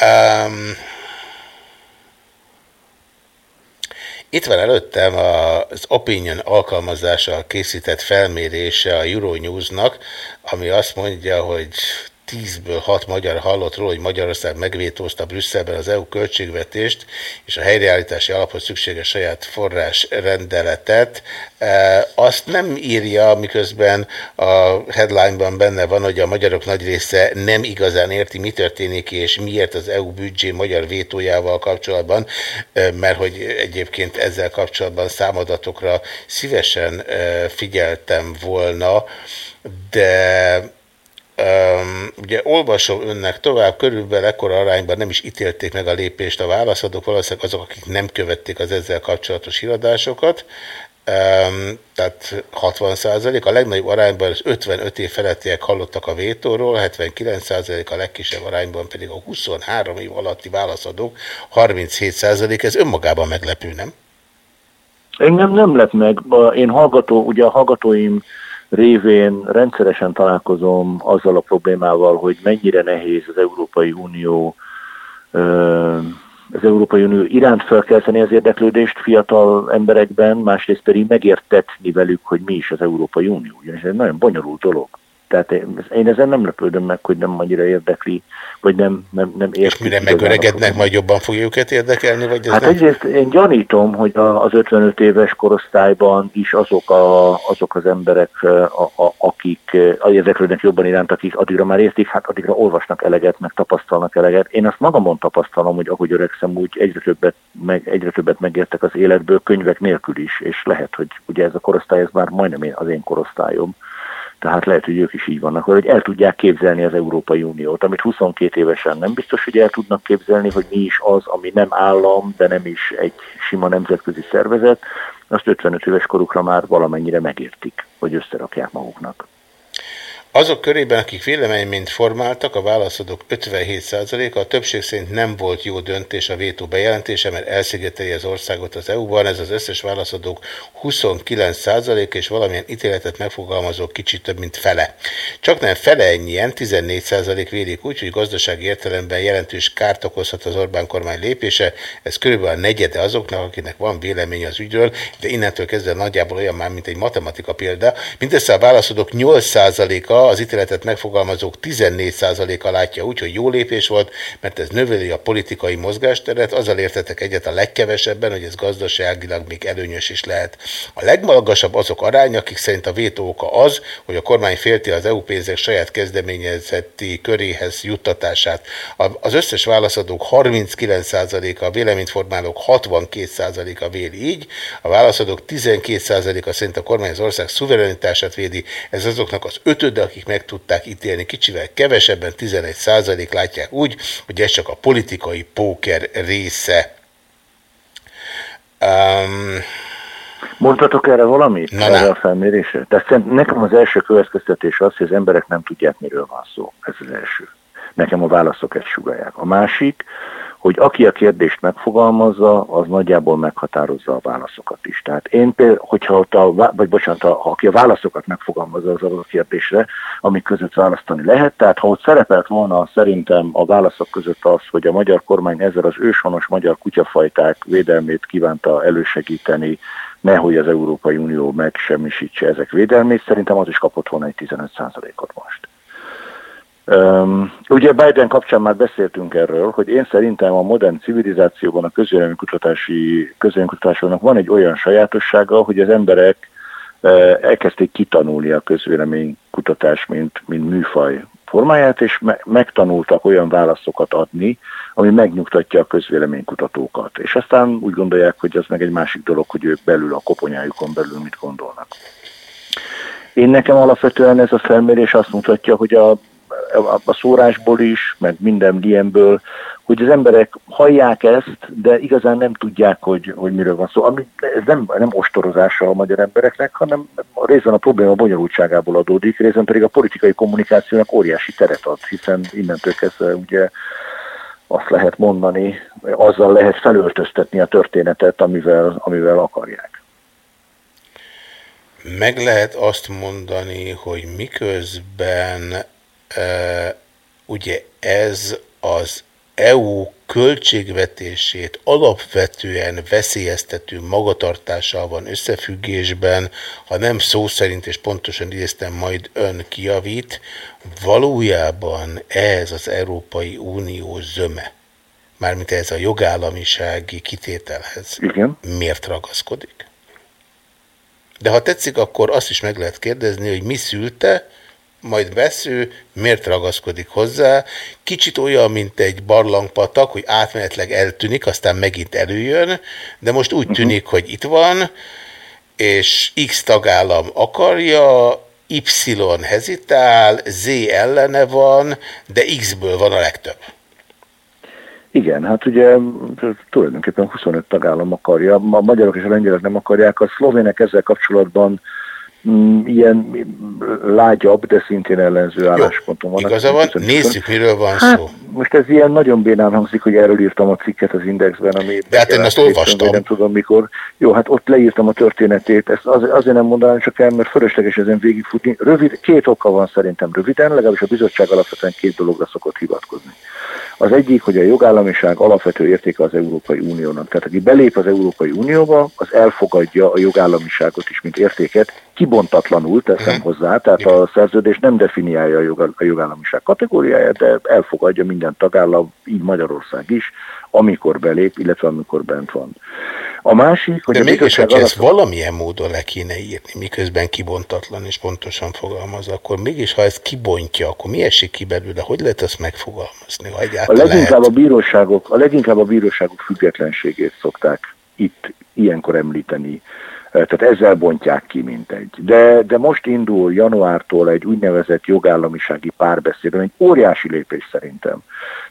Um, itt van előttem az Opinion alkalmazással készített felmérése a Euronews-nak, ami azt mondja, hogy tízből hat magyar hallott róla, hogy Magyarország megvétózta Brüsszelben az EU költségvetést, és a helyreállítási alaphoz szükséges saját forrás rendeletet. E, Azt nem írja, miközben a headline-ban benne van, hogy a magyarok nagy része nem igazán érti, mi történik, és miért az EU büdzsé magyar vétójával kapcsolatban, e, mert hogy egyébként ezzel kapcsolatban számadatokra szívesen e, figyeltem volna, de Um, ugye olvasom önnek tovább, körülbelül ekkora arányban nem is ítélték meg a lépést a válaszadók, valószínűleg azok, akik nem követték az ezzel kapcsolatos híradásokat, um, tehát 60 százalék, a legnagyobb arányban az 55 év felettiek hallottak a vétóról, 79 százalék, a legkisebb arányban pedig a 23 év alatti válaszadók, 37 százalék, ez önmagában meglepő, nem? Engem nem lep meg, én hallgató, ugye a hallgatóim révén rendszeresen találkozom azzal a problémával, hogy mennyire nehéz az Európai Unió az Európai Unió iránt felkelteni az érdeklődést fiatal emberekben, másrészt pedig megértetni velük, hogy mi is az Európai Unió. Ugyanis ez egy nagyon bonyolult dolog. Tehát én, én ezen nem lepődöm meg, hogy nem annyira érdekli, vagy nem, nem, nem értik. És mire megöregednek, majd jobban fogja őket érdekelni? Vagy ez hát nem? egyrészt én gyanítom, hogy az 55 éves korosztályban is azok, a, azok az emberek, a, a, akik a érdeklődnek jobban iránt, akik addigra már értik, hát addigra olvasnak eleget, meg tapasztalnak eleget. Én azt magamon tapasztalom, hogy ahogy öregszem, úgy egyre többet, meg, egyre többet megértek az életből, könyvek nélkül is, és lehet, hogy ugye ez a korosztály, ez már majdnem én- az én korosztályom. Tehát lehet, hogy ők is így vannak, hogy el tudják képzelni az Európai Uniót, amit 22 évesen nem biztos, hogy el tudnak képzelni, hogy mi is az, ami nem állam, de nem is egy sima nemzetközi szervezet, azt 55 éves korukra már valamennyire megértik, hogy összerakják maguknak. Azok körében, akik véleménymint formáltak, a válaszadók 57%-a a többség szerint nem volt jó döntés a vétó bejelentése, mert elszigeteli az országot az EU-ban. Ez az összes válaszadók 29% és valamilyen ítéletet megfogalmazó kicsit több, mint fele. Csak nem fele ennyien, 14% vélik úgy, hogy gazdasági értelemben jelentős kárt okozhat az Orbán kormány lépése. Ez körülbelül a negyede azoknak, akinek van vélemény az ügyről, de innentől kezdve nagyjából olyan már, mint egy matematika példa. Mindössze a válaszadók 8%-a az ítéletet megfogalmazók 14%-a látja úgy, hogy jó lépés volt, mert ez növeli a politikai mozgásteret, azzal értetek egyet a legkevesebben, hogy ez gazdaságilag még előnyös is lehet. A legmagasabb azok aránya, akik szerint a vétó oka az, hogy a kormány félti az EU pénzek saját kezdeményezeti köréhez juttatását. Az összes válaszadók 39%-a, a véleményformálók 62%-a véli így, a válaszadók 12%-a szerint a kormány az ország szuverenitását védi, ez azoknak az ötöde, akik meg tudták ítélni, kicsivel kevesebben, 11% látják úgy, hogy ez csak a politikai póker része. Um, Mondhatok erre valamit? Na, erre a felmérésre? De nekem az első következtetés az, hogy az emberek nem tudják, miről van szó. Ez az első. Nekem a válaszok ezt sugalják. A másik, hogy aki a kérdést megfogalmazza, az nagyjából meghatározza a válaszokat is. Tehát én például, hogyha ott a, vagy bocsánat, a, aki a válaszokat megfogalmazza az adott kérdésre, amik között választani lehet, tehát ha ott szerepelt volna szerintem a válaszok között az, hogy a magyar kormány ezzel az őshonos magyar kutyafajták védelmét kívánta elősegíteni, nehogy az Európai Unió megsemmisítse ezek védelmét, szerintem az is kapott volna egy 15%-ot most. Um, ugye Biden kapcsán már beszéltünk erről, hogy én szerintem a modern civilizációban a közvéleménykutatási közvéleménykutatásoknak van egy olyan sajátossága, hogy az emberek uh, elkezdték kitanulni a közvéleménykutatás, mint, mint műfaj formáját, és me- megtanultak olyan válaszokat adni, ami megnyugtatja a közvéleménykutatókat. És aztán úgy gondolják, hogy az meg egy másik dolog, hogy ők belül, a koponyájukon belül mit gondolnak. Én nekem alapvetően ez a felmérés azt mutatja, hogy a, a, szórásból is, meg minden ilyenből, hogy az emberek hallják ezt, de igazán nem tudják, hogy, hogy miről van szó. Ami, ez nem, nem ostorozása a magyar embereknek, hanem a részben a probléma bonyolultságából adódik, részben pedig a politikai kommunikációnak óriási teret ad, hiszen innentől kezdve ugye azt lehet mondani, azzal lehet felöltöztetni a történetet, amivel, amivel akarják. meg lehet azt mondani, hogy miközben ugye ez az EU költségvetését alapvetően veszélyeztető magatartással van összefüggésben, ha nem szó szerint, és pontosan idéztem, majd ön kijavít, valójában ez az Európai Unió zöme, mármint ez a jogállamisági kitételhez, Igen. miért ragaszkodik? De ha tetszik, akkor azt is meg lehet kérdezni, hogy mi szülte, majd vesző, miért ragaszkodik hozzá. Kicsit olyan, mint egy barlangpatak, hogy átmenetleg eltűnik, aztán megint előjön, de most úgy tűnik, hogy itt van, és X tagállam akarja, Y hezitál, Z ellene van, de X-ből van a legtöbb. Igen, hát ugye tulajdonképpen 25 tagállam akarja, a magyarok és a lengyelek nem akarják, a szlovének ezzel kapcsolatban ilyen mm, lágyabb, de szintén ellenző állásponton van. Igaza van, nézzük, miről van hát, szó. Most ez ilyen nagyon bénán hangzik, hogy erről írtam a cikket az Indexben, ami... De hát én azt olvastam. Nem tudom mikor. Jó, hát ott leírtam a történetét, ezt az, azért nem mondanám csak el, mert fölösleges ezen végigfutni. Rövid, két oka van szerintem röviden, legalábbis a bizottság alapvetően két dologra szokott hivatkozni. Az egyik, hogy a jogállamiság alapvető értéke az Európai Uniónak. Tehát aki belép az Európai Unióba, az elfogadja a jogállamiságot is, mint értéket, kibontatlanul teszem hozzá, tehát a szerződés nem definiálja a, jog, a jogállamiság kategóriáját, de elfogadja minden tagállam, így Magyarország is, amikor belép, illetve amikor bent van. A másik, hogy De a mégis, hogyha ezt alap- valamilyen módon le kéne írni, miközben kibontatlan és pontosan fogalmaz, akkor mégis, ha ezt kibontja, akkor mi esik ki belőle? Hogy lehet ezt megfogalmazni? Ha A egyáltalán leginkább lehet? a bíróságok, a leginkább a bíróságok függetlenségét szokták itt ilyenkor említeni. Eh, Tehát ezzel bontják ki, mint egy. De, de most indul januártól egy úgynevezett jogállamisági párbeszéd, egy óriási lépés szerintem.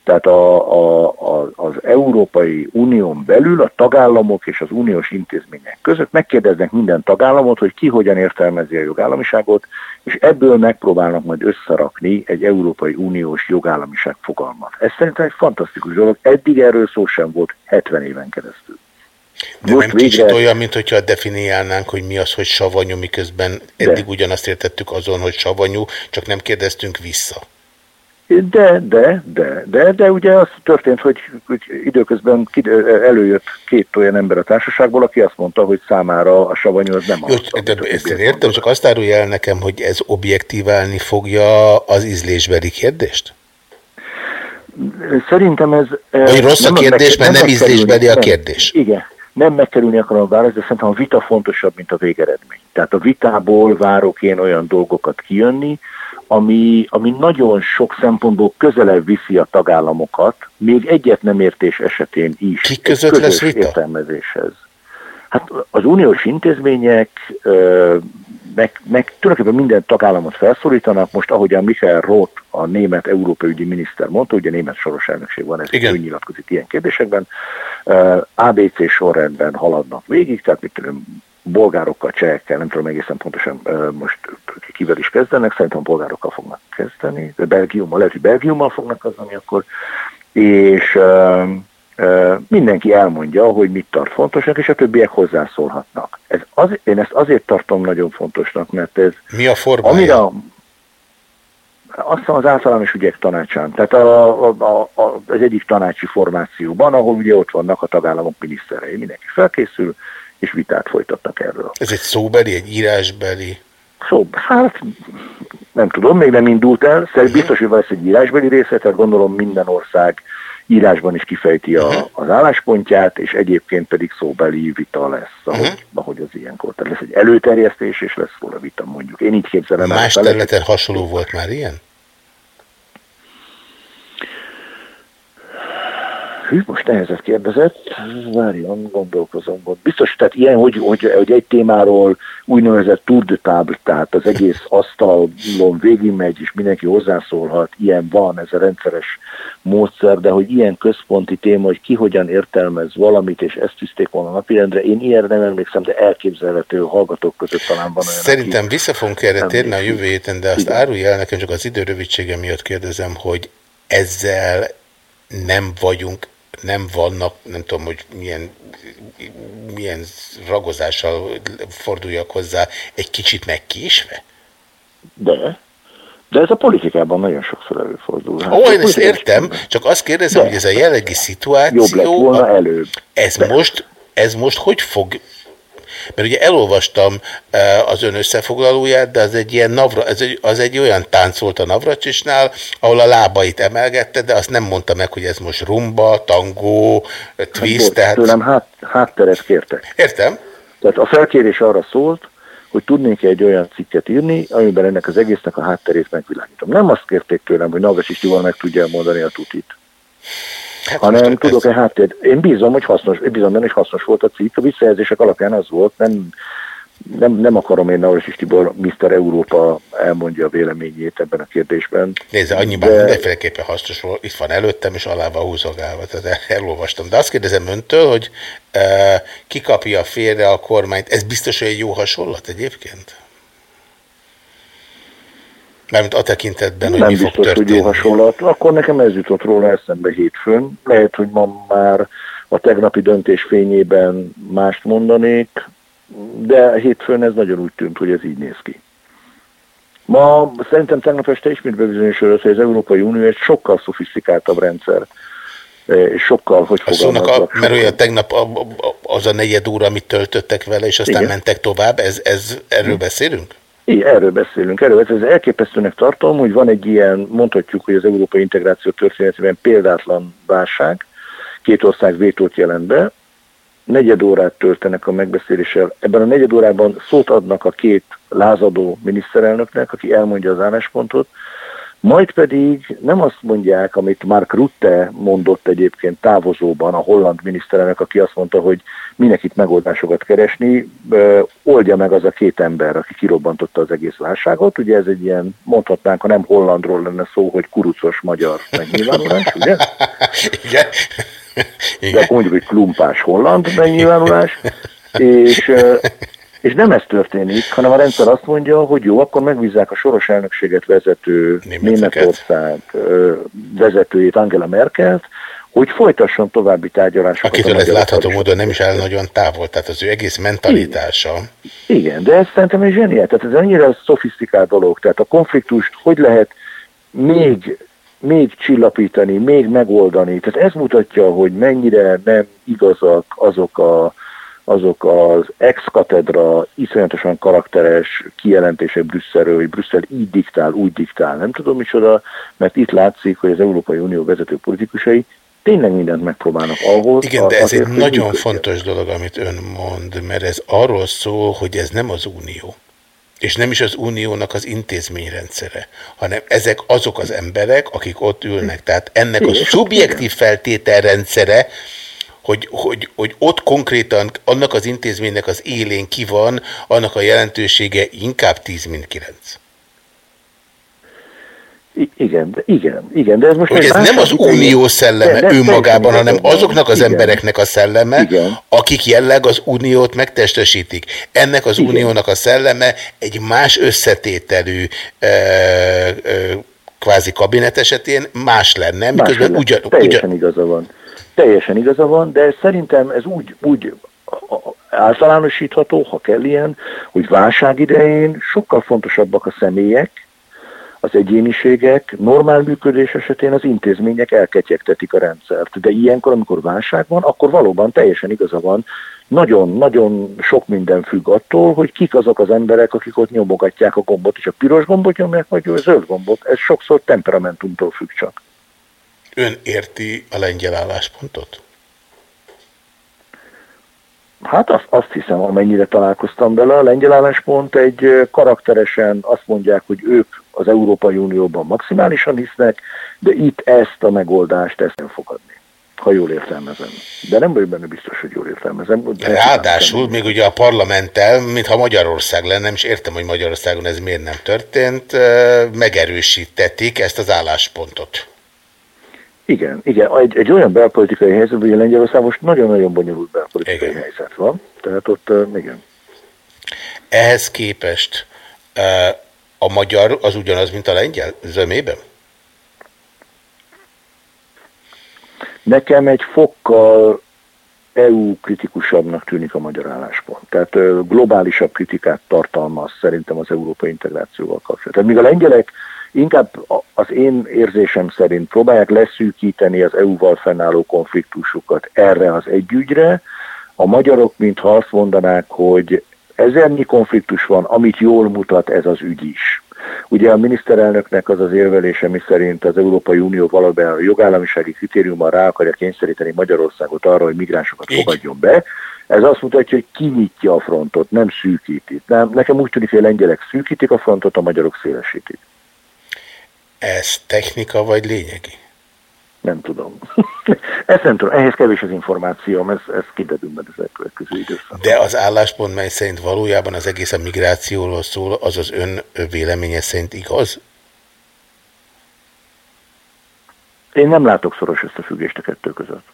Tehát a, a, a, az Európai Unión belül a tagállamok és az uniós intézmények között megkérdeznek minden tagállamot, hogy ki hogyan értelmezi a jogállamiságot, és ebből megpróbálnak majd összerakni egy Európai Uniós jogállamiság fogalmat. Ez szerintem egy fantasztikus dolog. Eddig erről szó sem volt 70 éven keresztül. De nem kicsit olyan, mint hogyha definiálnánk, hogy mi az, hogy savanyú, miközben eddig ugyanazt értettük azon, hogy savanyú, csak nem kérdeztünk vissza. De, de, de, de, de ugye az történt, hogy, hogy időközben előjött két olyan ember a társaságból, aki azt mondta, hogy számára a savanyú az nem Jó, az. de ezt én értem, csak azt árulja el nekem, hogy ez objektíválni fogja az ízlésbeli kérdést? Szerintem ez... Vagy rossz a kérdés, mert nem ízlésbeli a kérdés. Igen, nem megkerülni akarom a választ, de szerintem a vita fontosabb, mint a végeredmény. Tehát a vitából várok én olyan dolgokat kijönni, ami, ami nagyon sok szempontból közelebb viszi a tagállamokat, még egyet nem értés esetén is. Ki között lesz vita? értelmezéshez. Hát az uniós intézmények meg, meg tulajdonképpen minden tagállamot felszólítanak, most ahogyan Michael Roth, a német európai ügyi miniszter mondta, ugye német soros elnökség van, ez ő nyilatkozik ilyen kérdésekben, ABC sorrendben haladnak végig, tehát mit tudom, bolgárokkal, csehekkel, nem tudom egészen pontosan most kivel is kezdenek, szerintem bolgárokkal fognak kezdeni, de Belgiummal, lehet, hogy Belgiummal fognak kezdeni akkor, és ö, mindenki elmondja, hogy mit tart fontosnak, és a többiek hozzászólhatnak. Ez az, én ezt azért tartom nagyon fontosnak, mert ez Mi a formája? amire azt hiszem az általános ügyek tanácsán, tehát a, a, a, az egyik tanácsi formációban, ahol ugye ott vannak a tagállamok miniszterei, mindenki felkészül, és vitát folytatnak erről. Ez egy szóbeli, egy írásbeli? Szó, hát nem tudom, még nem indult el, szerintem biztos, hogy lesz egy írásbeli része, tehát gondolom minden ország írásban is kifejti a, az álláspontját, és egyébként pedig szóbeli vita lesz, ahogy, ahogy az ilyenkor. Tehát lesz egy előterjesztés, és lesz róla vita, mondjuk. Én így képzelem el. Más területen hasonló volt már ilyen? Hű, most nehezet kérdezett, várjon, gondolkozom. Biztos, tehát ilyen, hogy, hogy, hogy egy témáról úgynevezett tour de table, tehát az egész asztalon végigmegy, és mindenki hozzászólhat, ilyen van, ez a rendszeres módszer, de hogy ilyen központi téma, hogy ki hogyan értelmez valamit, és ezt tűzték volna napirendre, én ilyen nem emlékszem, de elképzelhető hallgatók között talán van olyan, Szerintem vissza fogunk erre térni a jövő héten, de azt Igen. árulja el nekem, csak az idő rövidsége miatt kérdezem, hogy ezzel nem vagyunk, nem vannak, nem tudom, hogy milyen, milyen ragozással forduljak hozzá, egy kicsit megkésve? De, De ez a politikában nagyon sokszor előfordul. Hát Ó, én ezt értem, csak azt kérdezem, De. hogy ez a jelenlegi szituáció... Jobb lett volna előbb. Ez most, ez most hogy fog... Mert ugye elolvastam eh, az ön összefoglalóját, de az egy ilyen navra, ez egy, az egy olyan tánc volt a Navracsisnál, ahol a lábait emelgette, de azt nem mondta meg, hogy ez most rumba, tangó, twist, bocs, tehát... Tőlem hát, hátteret kértek. Értem? Tehát a felkérés arra szólt, hogy tudnék egy olyan cikket írni, amiben ennek az egésznek a hátterét megvilágítom. Nem azt kérték tőlem, hogy Navras Istvánnal meg tudja mondani a tutit. Hát hanem tudok-e háttért. Én bízom, hogy hasznos, én bízom benne, hogy hasznos volt a cikk. A visszajelzések alapján az volt, nem, nem, nem akarom én Navras Tibor Mr. Európa elmondja a véleményét ebben a kérdésben. Nézze, annyiban De- mindenféleképpen hasznos volt, itt van előttem, és alá van húzogálva, tehát el- elolvastam. De azt kérdezem öntől, hogy e, ki kapja félre a kormányt, ez biztos, hogy egy jó hasonlat egyébként? Mármint a tekintetben, hogy nem mi fog biztos, hogy történni. jó hasonlat. Akkor nekem ez jutott róla eszembe hétfőn. Lehet, hogy ma már a tegnapi döntés fényében mást mondanék, de hétfőn ez nagyon úgy tűnt, hogy ez így néz ki. Ma szerintem tegnap este ismét bebizonyosodott, hogy az Európai Unió egy sokkal szofisztikáltabb rendszer, eh, és sokkal, hogy szónak, a, mert olyan tegnap az a negyed óra, amit töltöttek vele, és aztán Igen. mentek tovább, ez, ez erről beszélünk? Igen, erről beszélünk. Erről ez elképesztőnek tartom, hogy van egy ilyen, mondhatjuk, hogy az európai integráció történetében példátlan válság, két ország vétót jelent be, negyed órát töltenek a megbeszéléssel. Ebben a negyed órában szót adnak a két lázadó miniszterelnöknek, aki elmondja az álláspontot, majd pedig nem azt mondják, amit Mark Rutte mondott egyébként távozóban, a holland miniszterelnök, aki azt mondta, hogy minek itt megoldásokat keresni, oldja meg az a két ember, aki kirobbantotta az egész válságot. Ugye ez egy ilyen, mondhatnánk, ha nem hollandról lenne szó, hogy kurucos magyar megnyilvánulás, ugye? Igen. De akkor mondjuk, hogy klumpás holland megnyilvánulás, és, és nem ez történik, hanem a rendszer azt mondja, hogy jó, akkor megbízzák a soros elnökséget vezető Németország ö, vezetőjét, Angela Merkelt, hogy folytasson további tárgyalásokat. Akitől ez látható módon nem is áll nagyon távol, tehát az ő egész mentalitása. Igen, de ez szerintem egy zseniál. Tehát ez annyira szofisztikált dolog. Tehát a konfliktust hogy lehet még, még csillapítani, még megoldani. Tehát ez mutatja, hogy mennyire nem igazak azok a azok az ex-katedra iszonyatosan karakteres kijelentések Brüsszelről, hogy Brüsszel így diktál, úgy diktál, nem tudom micsoda, mert itt látszik, hogy az Európai Unió vezető politikusai tényleg mindent megpróbálnak ahhoz. Igen, de ez egy nagyon működjön. fontos dolog, amit ön mond, mert ez arról szól, hogy ez nem az unió. És nem is az uniónak az intézményrendszere, hanem ezek azok az emberek, akik ott ülnek. Tehát ennek a szubjektív feltételrendszere, hogy, hogy, hogy ott konkrétan annak az intézménynek az élén ki van, annak a jelentősége inkább 10, mint 9. I- igen, de, igen, igen, de ez most... Hogy ez nem az unió szelleme De- de önmagában, hanem azoknak az Igen. embereknek a szelleme, Igen. akik jelleg az uniót megtestesítik. Ennek az uniónak a szelleme egy más összetételű ö, ö, kvázi kabinet esetén más lenne, Más miközben lenne. ugyan, Teljesen ugyan, igaza van. Teljesen igaza van, de szerintem ez úgy, úgy általánosítható, ha kell ilyen, hogy válság idején sokkal fontosabbak a személyek, az egyéniségek, normál működés esetén az intézmények elketyegtetik a rendszert. De ilyenkor, amikor válság van, akkor valóban teljesen igaza van, nagyon-nagyon sok minden függ attól, hogy kik azok az emberek, akik ott nyomogatják a gombot, és a piros gombot nyomják, vagy a zöld gombot. Ez sokszor temperamentumtól függ csak. Ön érti a lengyel álláspontot? Hát azt, azt hiszem, amennyire találkoztam vele, a lengyel álláspont egy karakteresen azt mondják, hogy ők az Európai Unióban maximálisan hisznek, de itt ezt a megoldást ezt nem fogadni, ha jól értelmezem. De nem vagyok benne biztos, hogy jól értelmezem. De Ráadásul még ugye a parlamenttel, mintha Magyarország lenne, is értem, hogy Magyarországon ez miért nem történt, megerősítették ezt az álláspontot. Igen, igen. Egy, egy olyan belpolitikai helyzet, hogy Lengyelország most nagyon-nagyon bonyolult belpolitikai igen. helyzet van. Tehát ott, igen. Ehhez képest a magyar az ugyanaz, mint a lengyel zömében? Nekem egy fokkal EU kritikusabbnak tűnik a magyar álláspont. Tehát globálisabb kritikát tartalmaz szerintem az európai integrációval kapcsolatban. Tehát míg a lengyelek inkább az én érzésem szerint próbálják leszűkíteni az EU-val fennálló konfliktusukat erre az együgyre, a magyarok mintha azt mondanák, hogy ezernyi konfliktus van, amit jól mutat ez az ügy is. Ugye a miniszterelnöknek az az érvelése, mi szerint az Európai Unió valóban a jogállamisági kritériumban rá akarja kényszeríteni Magyarországot arra, hogy migránsokat fogadjon be. Ez azt mutatja, hogy kinyitja a frontot, nem szűkíti. Nem, nekem úgy tűnik, hogy a lengyelek szűkítik a frontot, a magyarok szélesítik. Ez technika vagy lényegi? Nem tudom. Ezt nem tudom, ehhez kevés az információm, ez, ez kiderül majd az elkövetkező időszak. De az álláspont, mely szerint valójában az egész a migrációról szól, az az ön véleménye szerint igaz? Én nem látok szoros összefüggést a kettő között.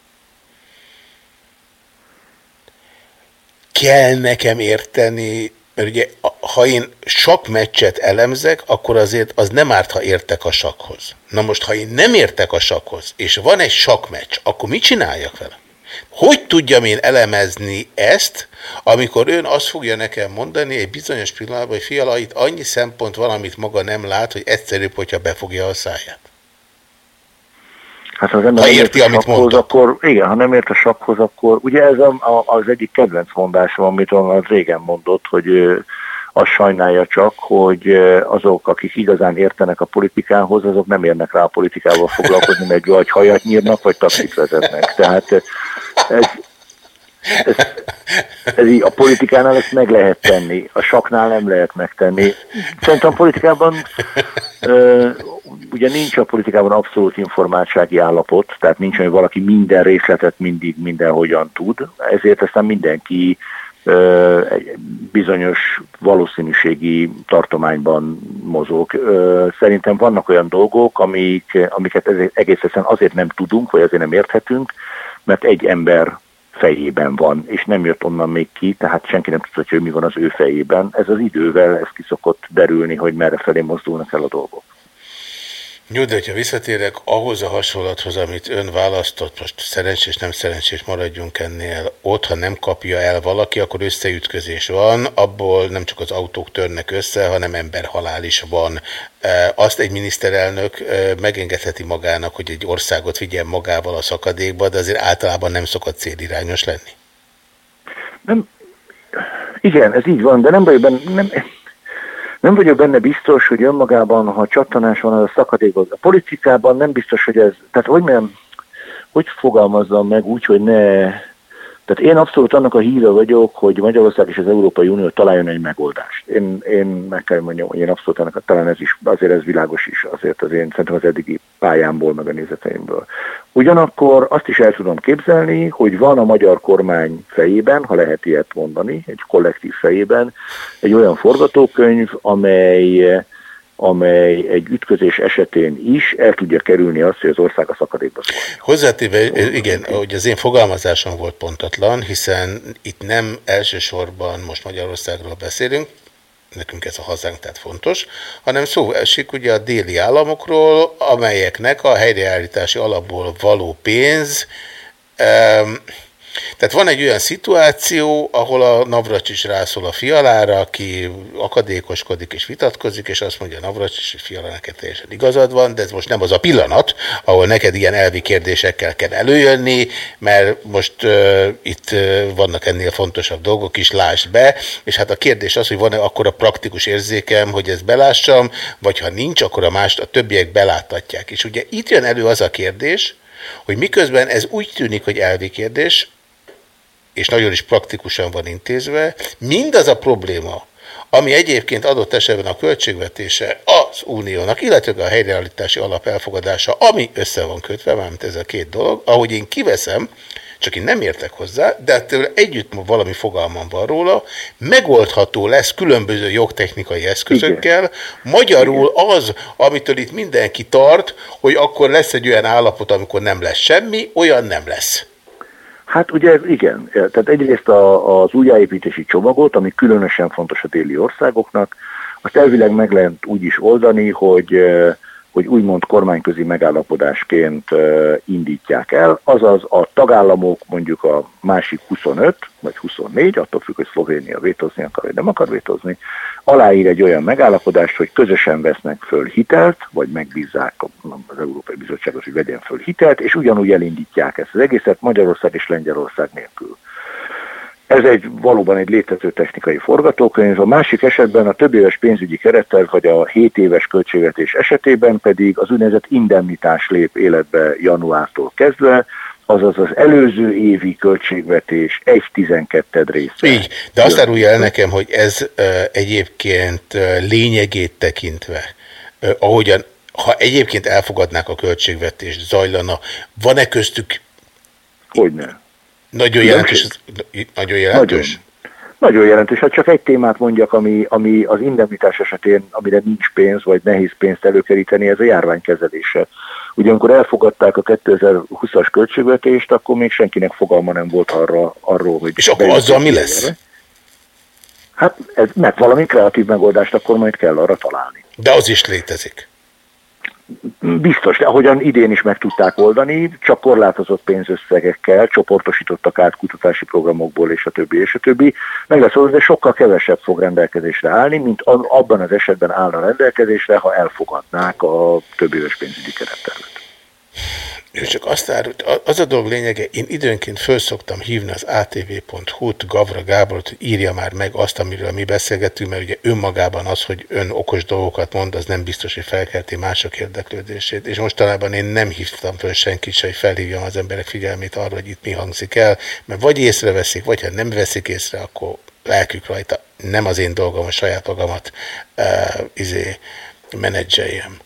Kell nekem érteni, mert ugye ha én sok meccset elemzek, akkor azért az nem árt, ha értek a sakhoz. Na most, ha én nem értek a sakhoz, és van egy sakmeccs, akkor mit csináljak vele? Hogy tudjam én elemezni ezt, amikor ön azt fogja nekem mondani egy bizonyos pillanatban, hogy fiala, itt annyi szempont van, amit maga nem lát, hogy egyszerűbb, hogyha befogja a száját. Hát ha az ember Ha nem érti, ért a amit sakhoz, akkor igen, ha nem ért a sakhoz, akkor ugye ez a, a, az egyik kedvenc mondásom, amit onnan régen mondott, hogy azt sajnálja csak, hogy azok, akik igazán értenek a politikához, azok nem érnek rá a politikával foglalkozni, mert vagy hajat nyírnak, vagy taxit vezetnek. Tehát ez, ez, ez így, a politikánál ezt meg lehet tenni, a saknál nem lehet megtenni. Szerintem a politikában ö, ugye nincs a politikában abszolút informáltsági állapot, tehát nincs, hogy valaki minden részletet mindig mindenhogyan tud, ezért aztán mindenki egy bizonyos valószínűségi tartományban mozog. Szerintem vannak olyan dolgok, amik, amiket egész egyszerűen azért nem tudunk, vagy azért nem érthetünk, mert egy ember fejében van, és nem jött onnan még ki, tehát senki nem tudja, hogy mi van az ő fejében. Ez az idővel, ez ki szokott derülni, hogy merre felé mozdulnak el a dolgok. De hogyha visszatérek ahhoz a hasonlathoz, amit ön választott, most szerencsés, nem szerencsés, maradjunk ennél, ott, ha nem kapja el valaki, akkor összeütközés van, abból nem csak az autók törnek össze, hanem emberhalál is van. E, Azt egy miniszterelnök e, megengedheti magának, hogy egy országot vigyen magával a szakadékba, de azért általában nem szokott célirányos lenni. Igen, ez így van, de nem vagyok benne, nem, nem vagyok benne biztos, hogy önmagában, ha csattanás van, az a szakadékban. A politikában nem biztos, hogy ez, tehát hogy nem, hogy fogalmazzam meg úgy, hogy ne, tehát én abszolút annak a híve vagyok, hogy Magyarország és az Európai Unió találjon egy megoldást. Én, én meg kell mondjam, hogy én abszolút annak, talán ez is, azért ez világos is, azért az én szerintem az eddigi pályámból, meg a nézeteimből. Ugyanakkor azt is el tudom képzelni, hogy van a magyar kormány fejében, ha lehet ilyet mondani, egy kollektív fejében, egy olyan forgatókönyv, amely amely egy ütközés esetén is el tudja kerülni azt, hogy az ország a szakadékba szól. Hozzátéve, igen, hogy az én fogalmazásom volt pontatlan, hiszen itt nem elsősorban most Magyarországról beszélünk, nekünk ez a hazánk, tehát fontos, hanem szó esik ugye a déli államokról, amelyeknek a helyreállítási alapból való pénz, um, tehát van egy olyan szituáció, ahol a Navracsis rászól a fialára, aki akadékoskodik és vitatkozik, és azt mondja Navracsis, hogy fiala, neked teljesen igazad van, de ez most nem az a pillanat, ahol neked ilyen elvi kérdésekkel kell előjönni, mert most uh, itt uh, vannak ennél fontosabb dolgok is, lásd be, és hát a kérdés az, hogy van-e akkor a praktikus érzékem, hogy ezt belássam, vagy ha nincs, akkor a mást a többiek beláthatják. És ugye itt jön elő az a kérdés, hogy miközben ez úgy tűnik, hogy elvi kérdés, és nagyon is praktikusan van intézve, mindaz a probléma, ami egyébként adott esetben a költségvetése az uniónak, illetve a helyreállítási alap elfogadása, ami össze van kötve, mármint ez a két dolog, ahogy én kiveszem, csak én nem értek hozzá, de tőle együtt valami fogalmam van róla, megoldható lesz különböző jogtechnikai eszközökkel. Igen. Magyarul az, amitől itt mindenki tart, hogy akkor lesz egy olyan állapot, amikor nem lesz semmi, olyan nem lesz. Hát ugye igen, tehát egyrészt a, az újjáépítési csomagot, ami különösen fontos a déli országoknak, azt elvileg meg lehet úgy is oldani, hogy hogy úgymond kormányközi megállapodásként indítják el, azaz a tagállamok mondjuk a másik 25 vagy 24, attól függ, hogy Szlovénia vétozni akar, vagy nem akar vétozni, aláír egy olyan megállapodást, hogy közösen vesznek föl hitelt, vagy megbízzák az Európai Bizottságot, hogy vegyen föl hitelt, és ugyanúgy elindítják ezt az egészet Magyarország és Lengyelország nélkül. Ez egy valóban egy létező technikai forgatókönyv. A másik esetben a több éves pénzügyi kerettel, vagy a 7 éves költségvetés esetében pedig az úgynevezett indemnitás lép életbe januártól kezdve, azaz az előző évi költségvetés egy tizenkettед része. Így, de azt árulja el nekem, hogy ez egyébként lényegét tekintve, ahogyan, ha egyébként elfogadnák a költségvetést, zajlana, van-e köztük Hogyne. Nagyon jelentős, nagyon jelentős? Nagyon. Nagyon jelentős. Hát csak egy témát mondjak, ami, ami az indemnitás esetén, amire nincs pénz, vagy nehéz pénzt előkeríteni, ez a járvány kezelése. Ugye amikor elfogadták a 2020-as költségvetést, akkor még senkinek fogalma nem volt arra, arról, hogy... És akkor azzal mi lesz? Hát ez, mert valami kreatív megoldást akkor majd kell arra találni. De az is létezik. Biztos, de ahogyan idén is meg tudták oldani, csak korlátozott pénzösszegekkel csoportosítottak át kutatási programokból, és a többi, és a többi. Meg lesz de sokkal kevesebb fog rendelkezésre állni, mint abban az esetben állna rendelkezésre, ha elfogadnák a több éves pénzügyi kerettervet. És csak azt árult, az a dolog lényege, én időnként föl szoktam hívni az atv.hu-t, Gavra Gábort, hogy írja már meg azt, amiről mi beszélgetünk, mert ugye önmagában az, hogy ön okos dolgokat mond, az nem biztos, hogy felkelti mások érdeklődését. És mostanában én nem hívtam föl senkit se, hogy felhívjam az emberek figyelmét arra, hogy itt mi hangzik el, mert vagy észreveszik, vagy ha nem veszik észre, akkor lelkük rajta. Nem az én dolgom, a saját magamat uh, izé, menedzseljem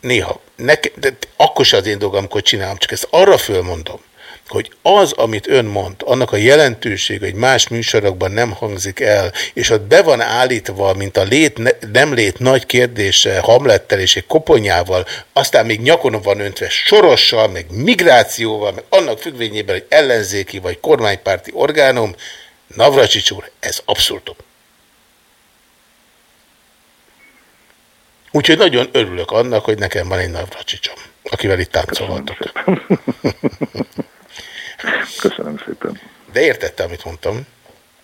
néha, neke, de akkor se az én dolgom, amikor csinálom, csak ezt arra fölmondom, hogy az, amit ön mond, annak a jelentőség, hogy más műsorokban nem hangzik el, és ott be van állítva, mint a lét, nem lét nagy kérdése Hamlettel és egy koponyával, aztán még nyakon van öntve sorossal, meg migrációval, meg annak függvényében, hogy ellenzéki vagy kormánypárti orgánum, Navracsics úr, ez abszurdum. Úgyhogy nagyon örülök annak, hogy nekem van egy Navracsicsom, akivel itt táncolhatok. Köszönöm szépen. De értette, amit mondtam?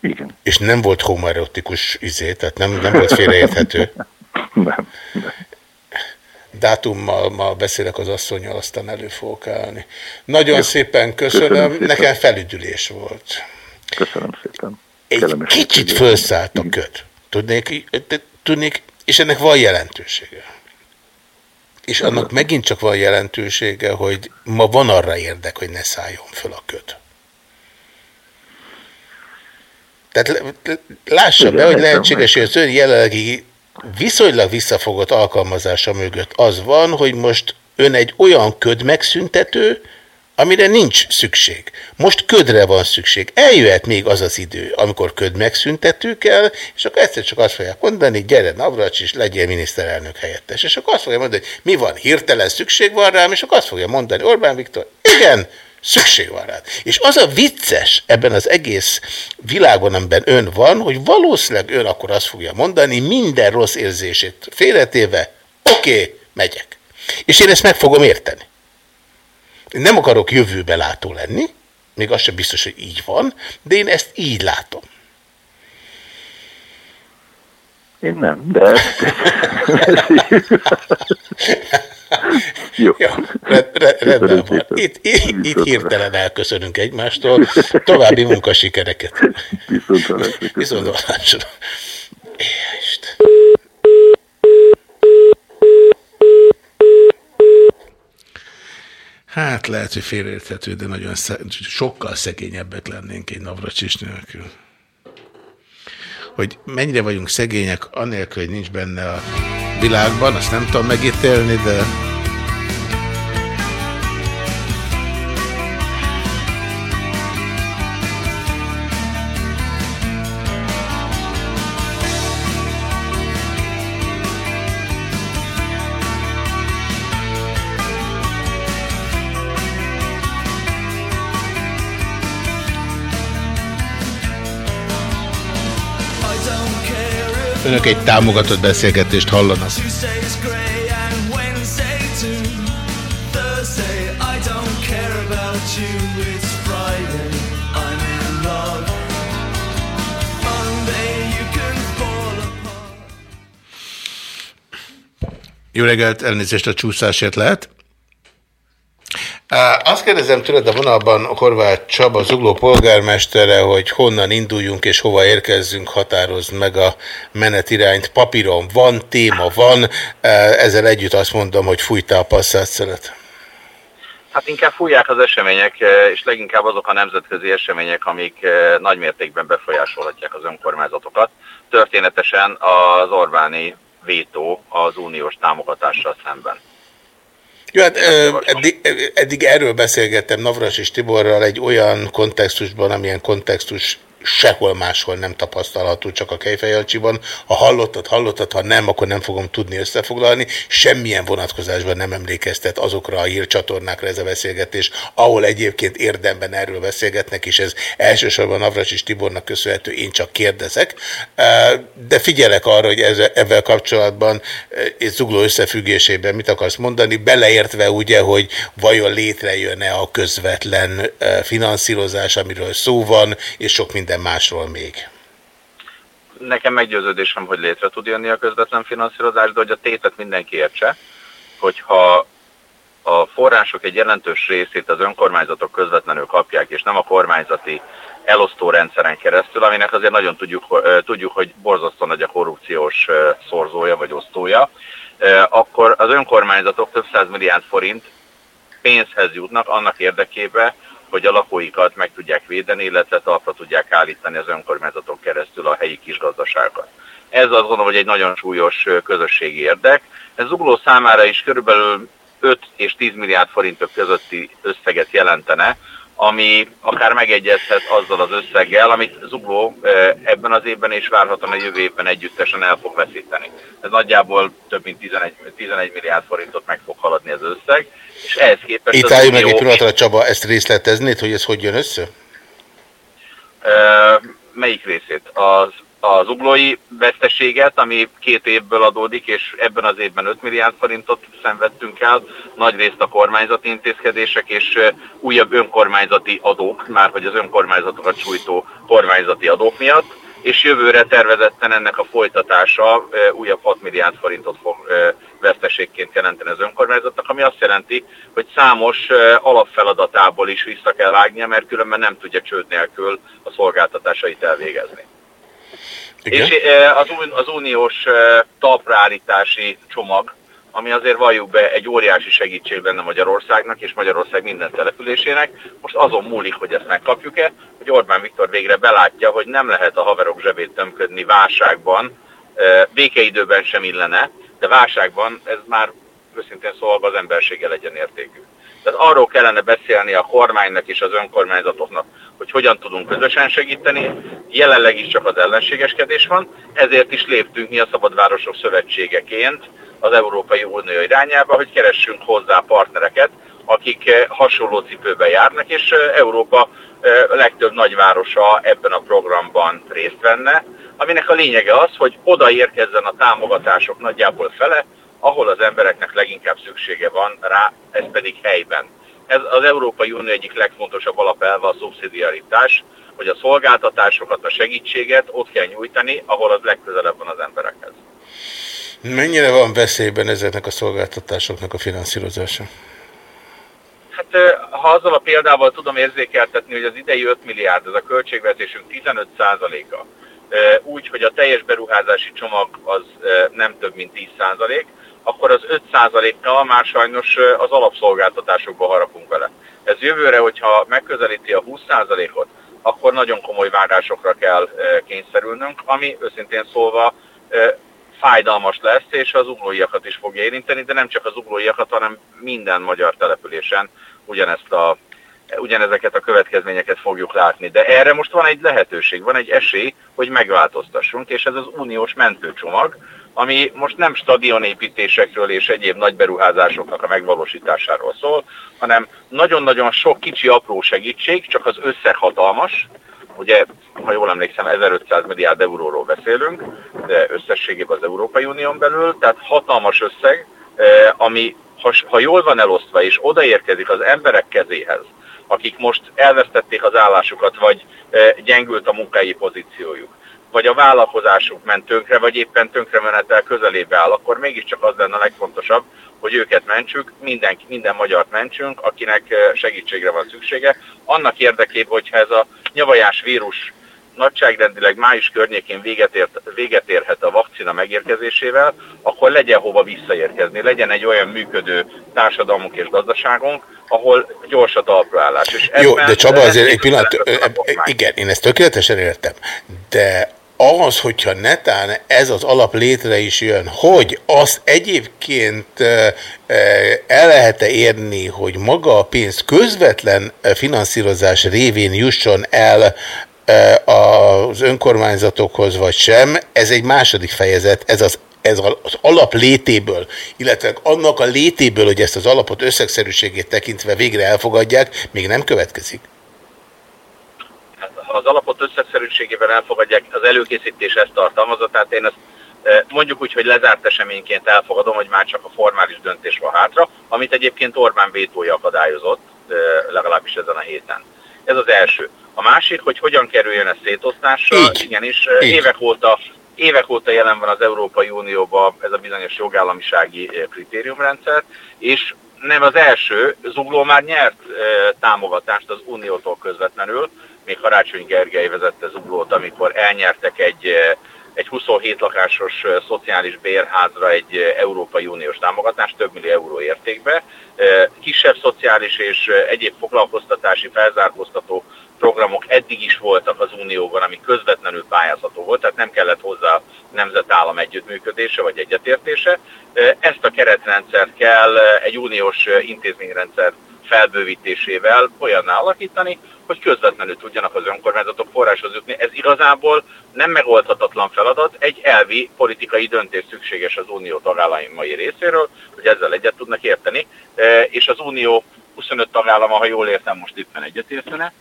Igen. És nem volt homoerotikus izé, tehát nem, nem volt félreérthető? nem, nem. Dátummal ma beszélek az asszonyjal, aztán elő fogok állni. Nagyon Jó. szépen köszönöm, köszönöm szépen. nekem felüdülés volt. Köszönöm szépen. Egy Kellemes kicsit felszállt a köd. Tudnék, tudnék és ennek van jelentősége. És annak megint csak van jelentősége, hogy ma van arra érdek, hogy ne szálljon föl a köd. Tehát lássa be, hogy lehetséges, hogy az ön jelenlegi viszonylag visszafogott alkalmazása mögött az van, hogy most ön egy olyan köd megszüntető, amire nincs szükség. Most ködre van szükség. Eljöhet még az az idő, amikor köd megszüntető kell, és akkor egyszer csak azt fogják mondani, gyere Navracs, és legyél miniszterelnök helyettes. És akkor azt fogja mondani, hogy mi van, hirtelen szükség van rám, és akkor azt fogja mondani Orbán Viktor, igen, szükség van rád. És az a vicces ebben az egész világon, amiben ön van, hogy valószínűleg ön akkor azt fogja mondani, minden rossz érzését félretéve, oké, okay, megyek. És én ezt meg fogom érteni. Nem akarok jövőbe látó lenni, még az sem biztos, hogy így van, de én ezt így látom. Én nem, de... Jó. Jó re, re, rendben van. Itt, itt, itt hirtelen elköszönünk egymástól. További munkasikereket. Viszont Viszont Isten. Hát lehet, hogy félreérthető, de nagyon sokkal szegényebbek lennénk egy Navracsis nélkül. Hogy mennyire vagyunk szegények, anélkül, hogy nincs benne a világban, azt nem tudom megítélni, de Önök egy támogatott beszélgetést hallanak. Jó reggelt, elnézést a csúszásért lehet. Azt kérdezem tőled a vonalban Horváth Csaba, Zugló polgármestere, hogy honnan induljunk és hova érkezzünk, határozd meg a menetirányt. Papíron van, téma van, ezzel együtt azt mondom, hogy fújta a passzát szelet. Hát inkább fújják az események, eh, és leginkább azok a nemzetközi események, amik eh, nagy mértékben befolyásolhatják az önkormányzatokat. Történetesen az Orbáni vétó az uniós támogatással szemben. Jó, hát eddig, eddig erről beszélgettem Navras és Tiborral egy olyan kontextusban, amilyen kontextus sehol máshol nem tapasztalható, csak a Kejfejancsiban. Ha hallottad, hallottad, ha nem, akkor nem fogom tudni összefoglalni. Semmilyen vonatkozásban nem emlékeztet azokra a hírcsatornákra ez a beszélgetés, ahol egyébként érdemben erről beszélgetnek, és ez elsősorban Navras és Tibornak köszönhető, én csak kérdezek. De figyelek arra, hogy ezzel, kapcsolatban és zugló összefüggésében mit akarsz mondani, beleértve ugye, hogy vajon létrejön-e a közvetlen finanszírozás, amiről szó van, és sok minden másról még. Nekem meggyőződésem, hogy létre tud jönni a közvetlen finanszírozás, de hogy a tétet mindenki értse, hogyha a források egy jelentős részét az önkormányzatok közvetlenül kapják, és nem a kormányzati elosztó rendszeren keresztül, aminek azért nagyon tudjuk, tudjuk hogy borzasztó nagy a korrupciós szorzója vagy osztója, akkor az önkormányzatok több száz milliárd forint pénzhez jutnak annak érdekében, hogy a lakóikat meg tudják védeni, illetve talpra tudják állítani az önkormányzatok keresztül a helyi kisgazdaságokat. Ez azt gondolom, hogy egy nagyon súlyos közösségi érdek. Ez Zugló számára is körülbelül 5 és 10 milliárd forintok közötti összeget jelentene, ami akár megegyezhet azzal az összeggel, amit Zugló ebben az évben és várhatóan a jövő évben együttesen el fog veszíteni. Ez nagyjából több mint 11, 11 milliárd forintot meg fog haladni az összeg, és ehhez képest Itt álljunk meg egy pillanatra, Csaba, ezt részleteznéd, hogy ez hogy jön össze? Melyik részét? Az, az uglói veszteséget, ami két évből adódik, és ebben az évben 5 milliárd forintot szenvedtünk el, nagy részt a kormányzati intézkedések és újabb önkormányzati adók, már hogy az önkormányzatokat sújtó kormányzati adók miatt, és jövőre tervezetten ennek a folytatása újabb 6 milliárd forintot fog veszteségként jelenteni az önkormányzatnak, ami azt jelenti, hogy számos alapfeladatából is vissza kell vágnia, mert különben nem tudja csőd nélkül a szolgáltatásait elvégezni. Igen? És az, az uniós talpraállítási csomag, ami azért valljuk be egy óriási segítség lenne Magyarországnak és Magyarország minden településének, most azon múlik, hogy ezt megkapjuk-e, hogy Orbán Viktor végre belátja, hogy nem lehet a haverok zsebét tömködni válságban, békeidőben sem illene, de válságban ez már őszintén szólva az emberséggel egyenértékű. Tehát arról kellene beszélni a kormánynak és az önkormányzatoknak, hogy hogyan tudunk közösen segíteni. Jelenleg is csak az ellenségeskedés van, ezért is léptünk mi a Szabadvárosok Szövetségeként az Európai Unió irányába, hogy keressünk hozzá partnereket, akik eh, hasonló cipőben járnak, és eh, Európa eh, legtöbb nagyvárosa ebben a programban részt venne, aminek a lényege az, hogy oda érkezzen a támogatások nagyjából fele, ahol az embereknek leginkább szüksége van rá, ez pedig helyben. Ez az Európai Unió egyik legfontosabb alapelve a szubszidiaritás, hogy a szolgáltatásokat, a segítséget ott kell nyújtani, ahol az legközelebb van az emberekhez. Mennyire van veszélyben ezeknek a szolgáltatásoknak a finanszírozása? Hát ha azzal a példával tudom érzékeltetni, hogy az idei 5 milliárd, ez a költségvetésünk 15%-a, ö, úgy, hogy a teljes beruházási csomag az nem több mint 10%, akkor az 5%-nal már sajnos az alapszolgáltatásokba harapunk vele. Ez jövőre, hogyha megközelíti a 20%-ot, akkor nagyon komoly várásokra kell kényszerülnünk, ami őszintén szólva fájdalmas lesz, és az uglóiakat is fogja érinteni, de nem csak az uglóiakat, hanem minden magyar településen ugyanezt a, ugyanezeket a következményeket fogjuk látni. De erre most van egy lehetőség, van egy esély, hogy megváltoztassunk, és ez az uniós mentőcsomag, ami most nem stadionépítésekről és egyéb nagy beruházásoknak a megvalósításáról szól, hanem nagyon-nagyon sok kicsi apró segítség, csak az összeg hatalmas, ugye, ha jól emlékszem, 1500 milliárd euróról beszélünk, de összességében az Európai Unión belül, tehát hatalmas összeg, ami ha, ha jól van elosztva és odaérkezik az emberek kezéhez, akik most elvesztették az állásukat, vagy gyengült a munkai pozíciójuk, vagy a vállalkozásuk ment tönkre, vagy éppen tönkremenetel közelébe áll, akkor mégiscsak az lenne a legfontosabb, hogy őket mentsük, minden, minden magyart mentsünk, akinek segítségre van szüksége. Annak érdekében, hogyha ez a nyavajás vírus nagyságrendileg május környékén véget, ért, véget érhet a vakcina megérkezésével, akkor legyen hova visszaérkezni, legyen egy olyan működő társadalmunk és gazdaságunk, ahol gyors a talpraállás. És Jó, de Csaba azért egy pillanat, igen, én ezt tökéletesen értem, de az, hogyha netán ez az alap létre is jön, hogy azt egyébként el lehet-e érni, hogy maga a pénz közvetlen finanszírozás révén jusson el az önkormányzatokhoz, vagy sem, ez egy második fejezet, ez az ez az alap létéből, illetve annak a létéből, hogy ezt az alapot összegszerűségét tekintve végre elfogadják, még nem következik. Ha az alapot összegszerűségében elfogadják, az előkészítés ezt tartalmazza, tehát én ezt eh, mondjuk úgy, hogy lezárt eseményként elfogadom, hogy már csak a formális döntés van hátra, amit egyébként Orbán vétója akadályozott, eh, legalábbis ezen a héten. Ez az első. A másik, hogy hogyan kerüljön ez szétosztásra, Így. igenis eh, Így. évek óta évek óta jelen van az Európai Unióban ez a bizonyos jogállamisági kritériumrendszer, és nem az első, Zugló már nyert e, támogatást az Uniótól közvetlenül, még Karácsony Gergely vezette Zuglót, amikor elnyertek egy, e, egy 27 lakásos e, szociális bérházra egy e, Európai Uniós támogatást, több millió euró értékbe. Kisebb szociális és egyéb foglalkoztatási felzárkóztató programok eddig is voltak az Unióban, ami közvetlenül pályázható volt, tehát nem kellett hozzá nemzetállam együttműködése vagy egyetértése. Ezt a keretrendszert kell egy uniós intézményrendszer felbővítésével olyan alakítani, hogy közvetlenül tudjanak az önkormányzatok forráshoz jutni. Ez igazából nem megoldhatatlan feladat, egy elvi politikai döntés szükséges az unió tagállamai részéről, hogy ezzel egyet tudnak érteni, és az unió 25 tagállama, ha jól értem, most éppen egyetértene,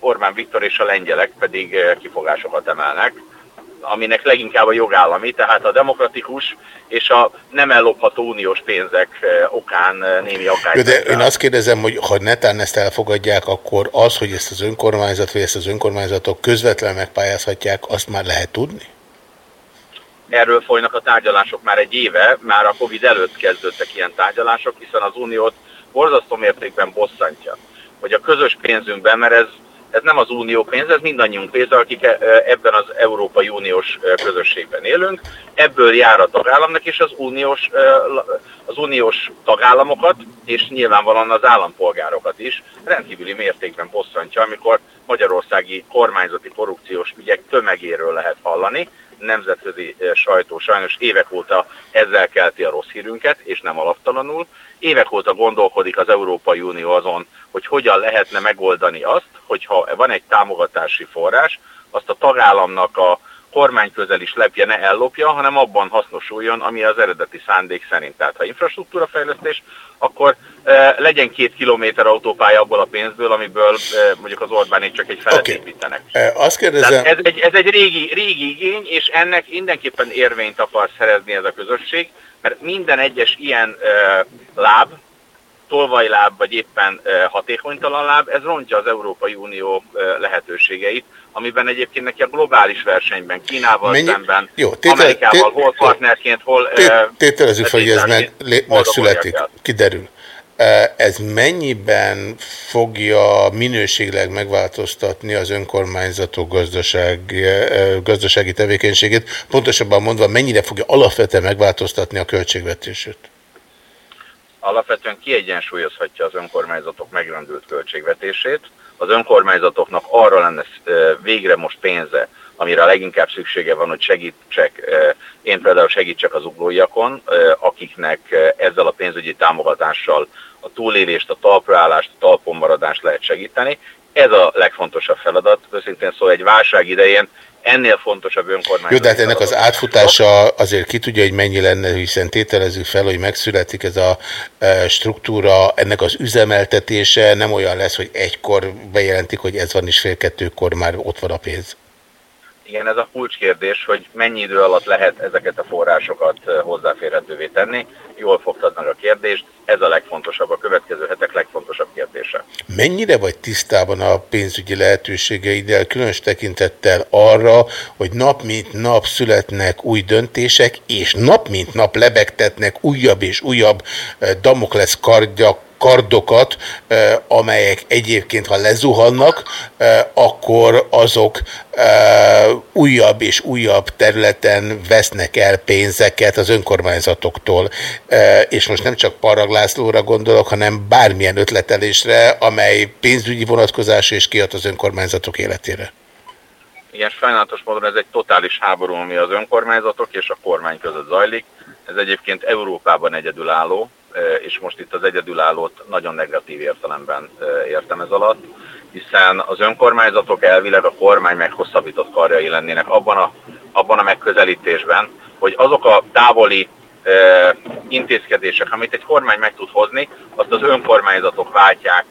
Orbán Viktor és a lengyelek pedig kifogásokat emelnek, aminek leginkább a jogállami, tehát a demokratikus és a nem ellopható uniós pénzek okán némi Jó, akár. de én azt kérdezem, hogy ha netán ezt elfogadják, akkor az, hogy ezt az önkormányzat vagy ezt az önkormányzatok közvetlen megpályázhatják, azt már lehet tudni? Erről folynak a tárgyalások már egy éve, már a Covid előtt kezdődtek ilyen tárgyalások, hiszen az uniót borzasztó mértékben bosszantja, hogy a közös pénzünkben, mert ez, ez nem az unió pénz, ez mindannyiunk pénze, akik e- ebben az Európai Uniós e, közösségben élünk, ebből jár a tagállamnak, és az uniós, e, az uniós tagállamokat, és nyilvánvalóan az állampolgárokat is. Rendkívüli mértékben bosszantja, amikor magyarországi kormányzati korrupciós ügyek tömegéről lehet hallani, nemzetközi sajtó sajnos évek óta ezzel kelti a rossz hírünket, és nem alaptalanul. Évek óta gondolkodik az Európai Unió azon, hogy hogyan lehetne megoldani azt, hogyha van egy támogatási forrás, azt a tagállamnak a kormány közel is lepje, ne ellopja, hanem abban hasznosuljon, ami az eredeti szándék szerint. Tehát ha infrastruktúrafejlesztés, akkor e, legyen két kilométer autópálya abból a pénzből, amiből e, mondjuk az Orbánék csak egy felet okay. építenek. E, Azt kérdezem, Tehát ez egy, ez egy régi, régi igény, és ennek mindenképpen érvényt akar szerezni ez a közösség, mert minden egyes ilyen e, láb, tolvajláb, vagy éppen hatékonytalan láb, ez rontja az Európai Unió lehetőségeit, amiben egyébként neki a globális versenyben, Kínával Mennyi- szemben, Jó, tétel- Amerikával, té- hol partnerként, hol... té- tételezzük hogy ez meg, megszületik, kiderül. Ez mennyiben fogja minőségileg megváltoztatni az önkormányzatok gazdasági, e, gazdasági tevékenységét, pontosabban mondva, mennyire fogja alapvetően megváltoztatni a költségvetését? Alapvetően kiegyensúlyozhatja az önkormányzatok megrendült költségvetését. Az önkormányzatoknak arra lenne végre most pénze, amire a leginkább szüksége van, hogy segítsek, én például segítsek az uglóiakon, akiknek ezzel a pénzügyi támogatással a túlélést, a talpraállást, a talpon maradást lehet segíteni. Ez a legfontosabb feladat. Őszintén szóval egy válság idején ennél fontosabb önkormányzat. Jó, de hát ennek az átfutása azért ki tudja, hogy mennyi lenne, hiszen tételezzük fel, hogy megszületik ez a e, struktúra, ennek az üzemeltetése nem olyan lesz, hogy egykor bejelentik, hogy ez van, és fél kettőkor már ott van a pénz. Igen, ez a kulcskérdés, hogy mennyi idő alatt lehet ezeket a forrásokat hozzáférhetővé tenni. Jól fogtad meg a kérdést, ez a legfontosabb, a következő hetek legfontosabb kérdése. Mennyire vagy tisztában a pénzügyi lehetőségeiddel, különös tekintettel arra, hogy nap mint nap születnek új döntések, és nap mint nap lebegtetnek újabb és újabb Damoklesz kardjak, kardokat, amelyek egyébként, ha lezuhannak, akkor azok újabb és újabb területen vesznek el pénzeket az önkormányzatoktól. És most nem csak Parag Lászlóra gondolok, hanem bármilyen ötletelésre, amely pénzügyi vonatkozású és kiad az önkormányzatok életére. Igen, sajnálatos módon ez egy totális háború, ami az önkormányzatok és a kormány között zajlik. Ez egyébként Európában egyedülálló, és most itt az egyedülállót nagyon negatív értelemben értem ez alatt, hiszen az önkormányzatok elvileg a kormány meghosszabbított karjai lennének abban a, abban a megközelítésben, hogy azok a távoli intézkedések, amit egy kormány meg tud hozni, azt az önkormányzatok váltják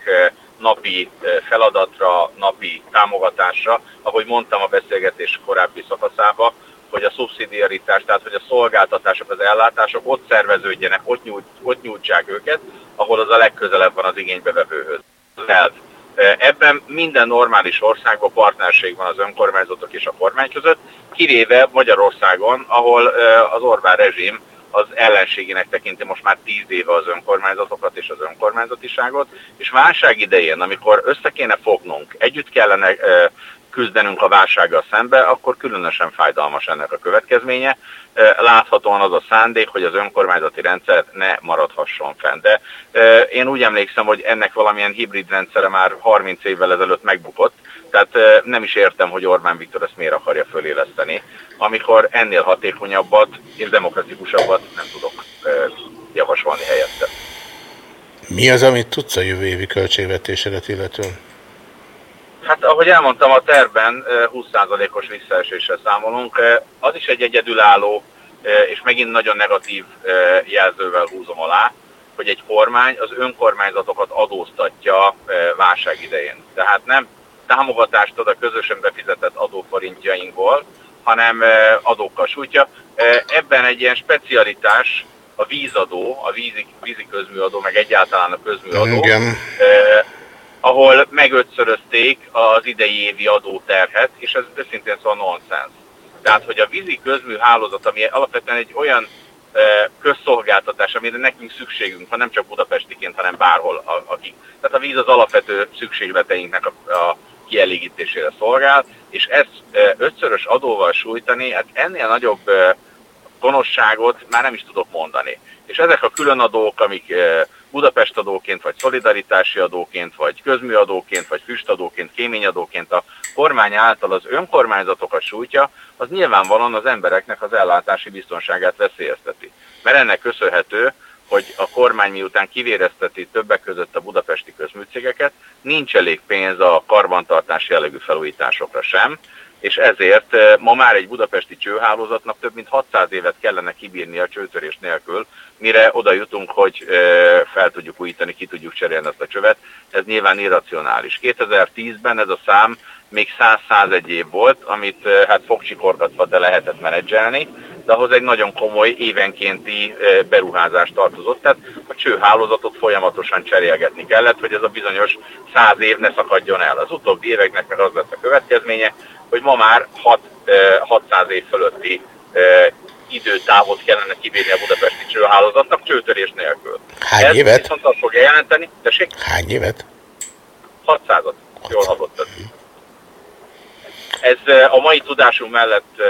napi feladatra, napi támogatásra, ahogy mondtam a beszélgetés korábbi szakaszában, hogy a szubszidiaritás, tehát hogy a szolgáltatások, az ellátások ott szerveződjenek, ott, nyújt, ott nyújtsák őket, ahol az a legközelebb van az igénybevevőhöz. Az elv. Eh, Ebben minden normális országban partnerség van az önkormányzatok és a kormány között, kivéve Magyarországon, ahol eh, az Orbán rezsim az ellenségének tekinti most már tíz éve az önkormányzatokat és az önkormányzatiságot, és válság idején, amikor össze kéne fognunk, együtt kellene eh, küzdenünk a válsággal szembe, akkor különösen fájdalmas ennek a következménye. Láthatóan az a szándék, hogy az önkormányzati rendszer ne maradhasson fenn. De én úgy emlékszem, hogy ennek valamilyen hibrid rendszere már 30 évvel ezelőtt megbukott, tehát eh, nem is értem, hogy Orbán Viktor ezt miért akarja föléleszteni, amikor ennél hatékonyabbat és demokratikusabbat nem tudok javasolni helyette. Mi az, amit tudsz a jövő évi költségvetésedet illetően? Hát ahogy elmondtam, a tervben eh, 20%-os visszaeséssel számolunk. Az is egy egyedülálló, és megint nagyon negatív jelzővel húzom alá, hogy egy kormány az önkormányzatokat adóztatja válság idején. Tehát nem támogatást ad a közösen befizetett adóforintjainkból, hanem adókkal sújtja. Ebben egy ilyen specialitás a vízadó, a vízi, vízi közműadó, meg egyáltalán a közműadó, Igen. eh, ahol megötszörözték az idei évi adóterhet, és ez őszintén szóval nonsens. Tehát, hogy a vízi közmű hálózat, ami alapvetően egy olyan eh, közszolgáltatás, amire nekünk szükségünk van, nem csak budapestiként, hanem bárhol, akik. Tehát a víz az alapvető szükségleteinknek a, a kielégítésére szolgál, és ezt eh, ötszörös adóval sújtani, hát ennél nagyobb eh, gonoszságot már nem is tudok mondani. És ezek a különadók, amik Budapest adóként, vagy szolidaritási adóként, vagy közműadóként, vagy füstadóként, kéményadóként a kormány által az önkormányzatokat sújtja, az nyilvánvalóan az embereknek az ellátási biztonságát veszélyezteti. Mert ennek köszönhető, hogy a kormány miután kivérezteti többek között a budapesti közműcégeket, nincs elég pénz a karbantartási jellegű felújításokra sem, és ezért eh, ma már egy budapesti csőhálózatnak több mint 600 évet kellene kibírni a csőtörés nélkül, mire oda jutunk, hogy eh, fel tudjuk újítani, ki tudjuk cserélni ezt a csövet. Ez nyilván irracionális. 2010-ben ez a szám még 100-101 év volt, amit eh, hát fogcsikorgatva, de lehetett menedzselni, de ahhoz egy nagyon komoly évenkénti beruházás tartozott, tehát a csőhálózatot folyamatosan cserélgetni kellett, hogy ez a bizonyos 100 év ne szakadjon el. Az utóbbi éveknek meg az lett a következménye, hogy ma már 6, eh, 600 év fölötti időtávot kellene kibírni a budapesti csőhálózatnak csőtörés nélkül. Hány Ez évet? viszont azt fogja jelenteni, tessék, Hány évet? 600-at, jól hallottad. Ez a mai tudásunk mellett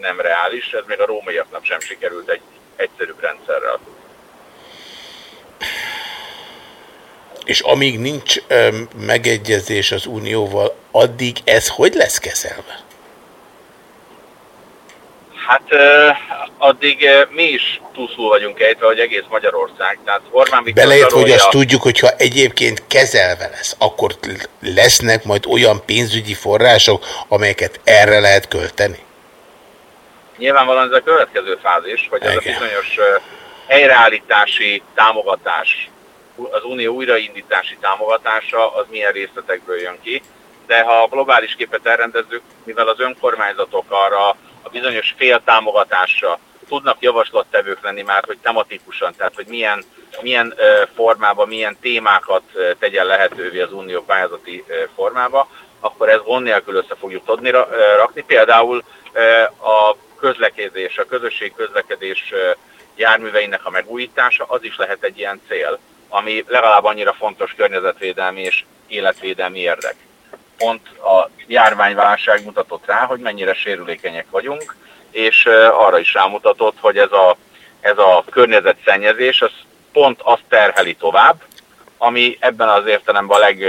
nem reális, ez még a rómaiaknak sem sikerült egy egyszerűbb rendszerrel. És amíg nincs megegyezés az Unióval, addig ez hogy lesz kezelve? Hát addig mi is túlszul vagyunk ejtve, hogy egész Magyarország. Tehát Orbán Viktor Beleért, hogy azt tudjuk, hogyha egyébként kezelve lesz, akkor lesznek majd olyan pénzügyi források, amelyeket erre lehet költeni? Nyilvánvalóan ez a következő fázis, hogy ez a bizonyos helyreállítási támogatás, az unió újraindítási támogatása, az milyen részletekből jön ki. de ha a globális képet elrendezzük, mivel az önkormányzatok arra a bizonyos féltámogatásra tudnak javaslattevők lenni már, hogy tematikusan, tehát hogy milyen, milyen formában, milyen témákat tegyen lehetővé az unió pályázati formába, akkor ez gond nélkül össze fogjuk tudni rakni. Például a közlekedés, a közösség közlekedés járműveinek a megújítása, az is lehet egy ilyen cél, ami legalább annyira fontos környezetvédelmi és életvédelmi érdek. Pont a járványválság mutatott rá, hogy mennyire sérülékenyek vagyunk, és arra is rámutatott, hogy ez a, ez a környezetszennyezés, az pont azt terheli tovább, ami ebben az értelemben a leg,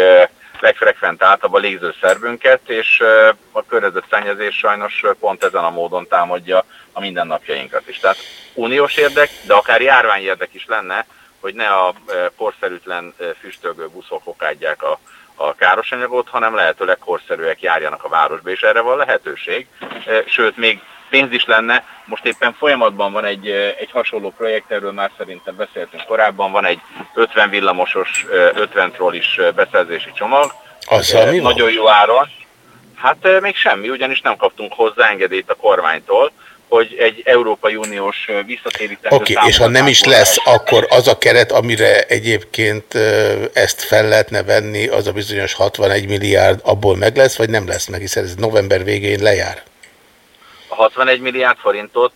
legfrekventáltabb a légzőszervünket, és a környezetszennyezés sajnos pont ezen a módon támadja a mindennapjainkat is. Tehát uniós érdek, de akár járványérdek is lenne, hogy ne a korszerűtlen füstölgő buszok okádják a, a káros anyagot, hanem lehetőleg korszerűek járjanak a városba, és erre van lehetőség. Ö, Sőt, még pénz is lenne. Most éppen folyamatban van egy, ö, egy hasonló projekt, erről már szerintem beszéltünk korábban, van egy 50 villamosos, ö, 50 trollis ö, beszerzési csomag. Mi van? Nagyon jó áron. Hát még semmi, ugyanis nem kaptunk hozzá engedélyt a kormánytól, hogy egy Európai Uniós ö, visszatérítendő Oké, okay, és ha nem is lesz, akkor az a keret, amire egyébként ezt fel lehetne venni, az a bizonyos 61 milliárd, abból meg lesz, vagy nem lesz meg, hiszen ez november végén lejár. A 61 milliárd forintot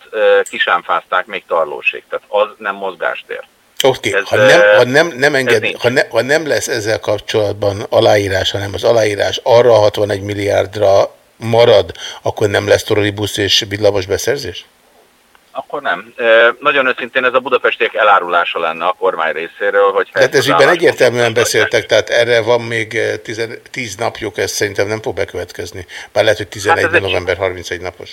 kisámfázták még tarlóség, tehát az nem mozgástér. Oké, okay, ha, nem, ha, nem, nem enged, ha, ne, ha nem lesz ezzel kapcsolatban aláírás, hanem az aláírás arra a 61 milliárdra marad, akkor nem lesz trollibusz és villamos beszerzés? Akkor nem. Nagyon őszintén ez a budapestiek elárulása lenne a kormány részéről, hogy Tehát ez ügyben egyértelműen beszéltek, tehát erre van még 10 napjuk, ez szerintem nem fog bekövetkezni. Bár lehet, hogy 11 Hát november 31 napos.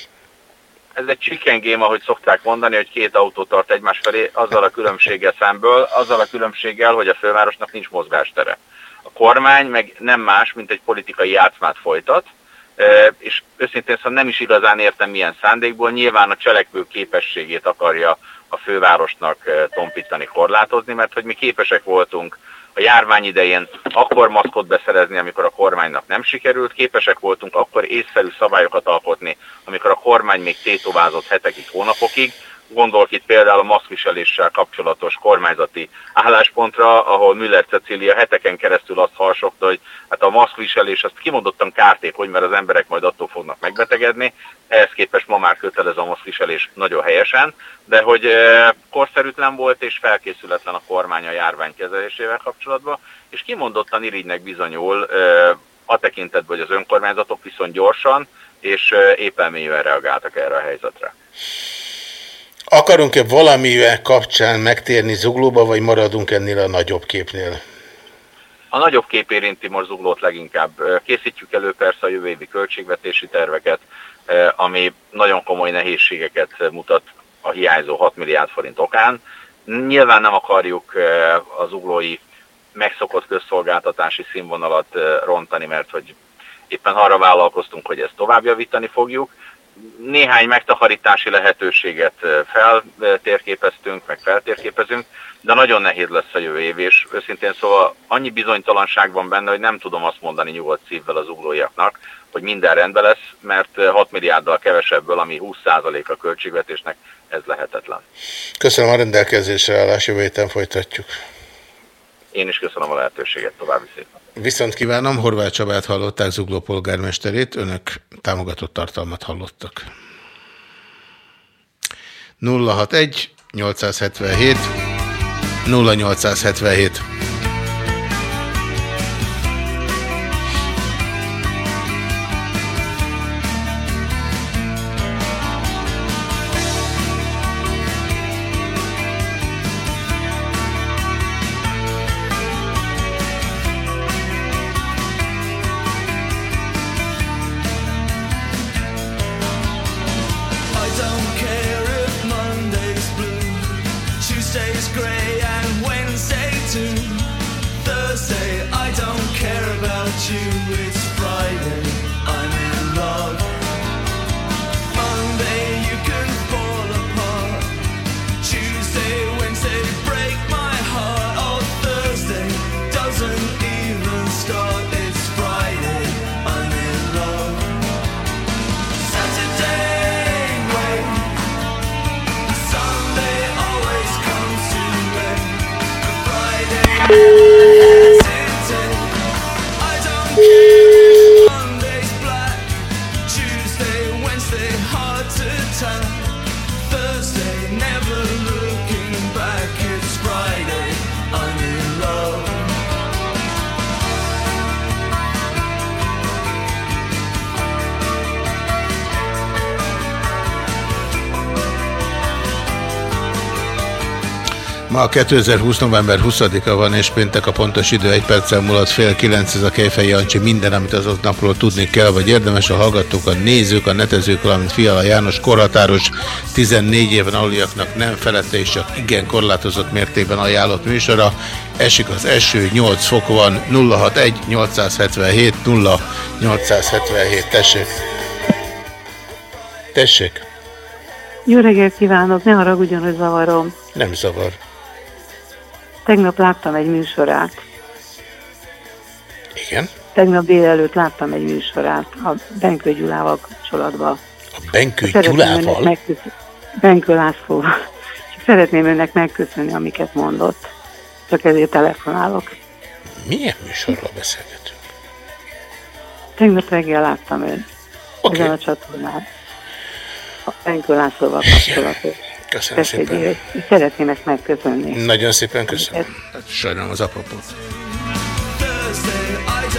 Ez egy chicken game, ahogy szokták mondani, hogy két autó tart egymás felé, azzal a különbséggel szemből, azzal a különbséggel, hogy a fővárosnak nincs mozgástere. A kormány meg nem más, mint egy politikai játszmát folytat, és őszintén szóval nem is igazán értem milyen szándékból, nyilván a cselekvő képességét akarja a fővárosnak tompítani, korlátozni, mert hogy mi képesek voltunk a járvány idején akkor maszkot beszerezni, amikor a kormánynak nem sikerült, képesek voltunk akkor észszerű szabályokat alkotni, amikor a kormány még tétovázott hetekig, hónapokig. Gondolok itt például a maszkviseléssel kapcsolatos kormányzati álláspontra, ahol Müller Cecília heteken keresztül azt harsogta, hogy hát a maszkviselés azt kimondottan kártékony, mert az emberek majd attól fognak megbetegedni. Ehhez képest ma már kötelező a maszkviselés nagyon helyesen, de hogy eh, korszerűtlen volt és felkészületlen a kormány a járvány kezelésével kapcsolatban, és kimondottan irigynek bizonyul eh, a tekintetben, hogy az önkormányzatok viszont gyorsan és eh, éppen reagáltak erre a helyzetre. Akarunk-e valamivel kapcsán megtérni zuglóba, vagy maradunk ennél a nagyobb képnél? A nagyobb kép érinti most zuglót leginkább. Készítjük elő persze a jövő évi költségvetési terveket, ami nagyon komoly nehézségeket mutat a hiányzó 6 milliárd forint okán. Nyilván nem akarjuk eh, az zuglói megszokott közszolgáltatási színvonalat eh, rontani, mert hogy éppen arra vállalkoztunk, hogy ezt tovább javítani fogjuk. Néhány megtakarítási lehetőséget eh, feltérképeztünk, meg feltérképezünk, de nagyon nehéz lesz a jövő év, és őszintén szóval annyi bizonytalanság van benne, hogy nem tudom azt mondani nyugodt szívvel az uglóiaknak, hogy minden rendben lesz, mert 6 milliárddal kevesebből, ami 20% a költségvetésnek, ez lehetetlen. Köszönöm a rendelkezésre állás, jövő héten folytatjuk. Én is köszönöm a lehetőséget, további szép napot. Viszont kívánom, Horváth Csabát hallották, Zugló polgármesterét, önök támogatott tartalmat hallottak. 061 877 0877 2020. november 20-a van, és péntek a pontos idő, egy perccel múlott fél kilenc, ez a Kejfej Jancsi. Minden, amit az ott napról tudni kell, vagy érdemes a hallgatók, a nézők, a netezők, valamint Fiala János korhatáros 14 éven aluliaknak nem felette és csak igen korlátozott mértékben ajánlott műsora. Esik az eső, 8 fok van, 061 877 0877. Tessék! Tessék! Jó reggelt kívánok, ne haragudjon, hogy zavarom. Nem zavar. Tegnap láttam egy műsorát. Igen? Tegnap délelőtt láttam egy műsorát a Benkő Gyulával kapcsolatban. A Benkő önnek Gyulával? megköszönni- Benkő Lászlóval. Csak szeretném önnek megköszönni, amiket mondott. Csak ezért telefonálok. Milyen műsorról beszélgetünk? Tegnap reggel láttam ön. Okay. Ezen a csatornán. A Benkő Lászlóval kapcsolatos. Köszönöm szépen. beszédéhez. Szeretném ezt megköszönni. Nagyon szépen köszönöm. Hát Sajnálom az apropót. Thursday, I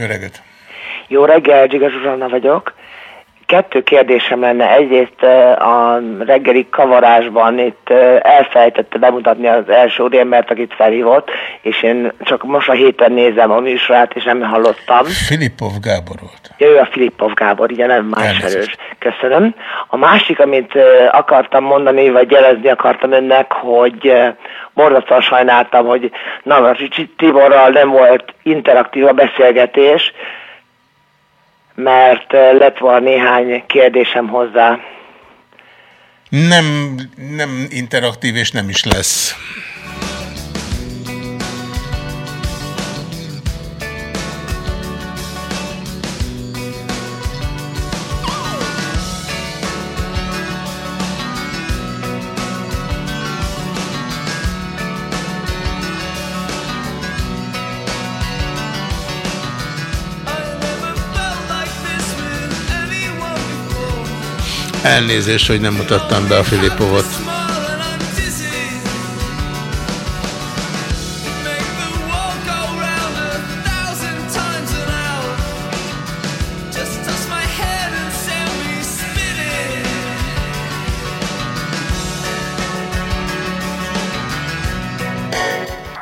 Jó reggelt! Jó reggel, Zsiga Zsuzsanna vagyok. Kettő kérdésem lenne. Egyrészt a reggeli kavarásban itt elfelejtette bemutatni az első mert akit felhívott, és én csak most a héten nézem a műsorát, és nem hallottam. Filippov Gábor volt. Ja, ő a Filippov Gábor, igen, nem más Elnézést. erős. Köszönöm. A másik, amit akartam mondani, vagy jelezni akartam önnek, hogy borzasztóan sajnáltam, hogy Navracsics Tiborral nem volt interaktív a beszélgetés, mert eh, lett volna néhány kérdésem hozzá. Nem, nem interaktív és nem is lesz. Elnézést, hogy nem mutattam be a spinning.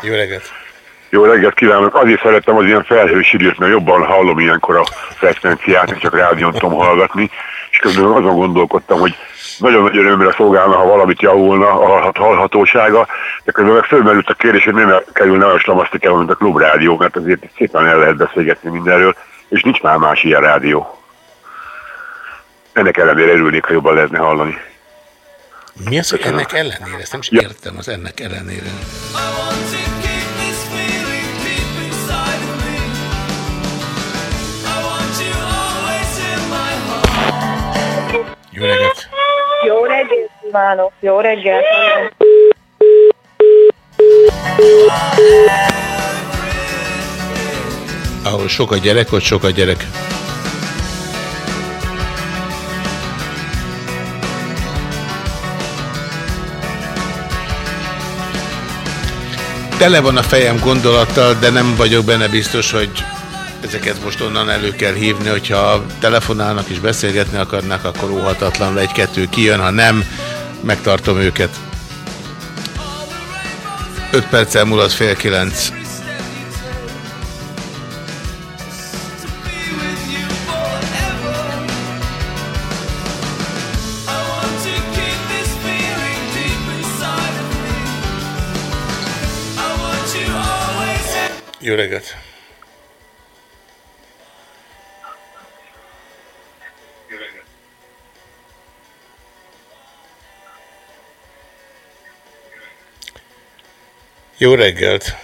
Jó reggelt! Jó reggelt kívánok! Azért szerettem az ilyen felhős időt, mert jobban hallom ilyenkor a frekvenciát, és csak rádión tudom hallgatni, és közben azon gondolkodtam, hogy nagyon nagy örömre szolgálna, ha valamit javulna a hallhat- hallhatósága, de közben meg fölmerült a kérdés, hogy nem kerülne olyan slamasztikába, mint a klubrádió, mert azért szépen el lehet beszélgetni mindenről, és nincs már más ilyen rádió. Ennek ellenére örülnék, ha jobban lehetne hallani. Mi az, hogy ennek ellenére? Ezt nem is értem az ennek ellenére. Jó reggelt! Jó reggelt kívánok! Jó reggelt! Ahol sok a gyerek, ott sok a gyerek. Tele van a fejem gondolattal, de nem vagyok benne biztos, hogy ezeket most onnan elő kell hívni, hogyha telefonálnak és beszélgetni akarnak, akkor óhatatlan egy-kettő kijön, ha nem, megtartom őket. 5 perccel múlott fél kilenc. Jó reggelt! Jó reggelt!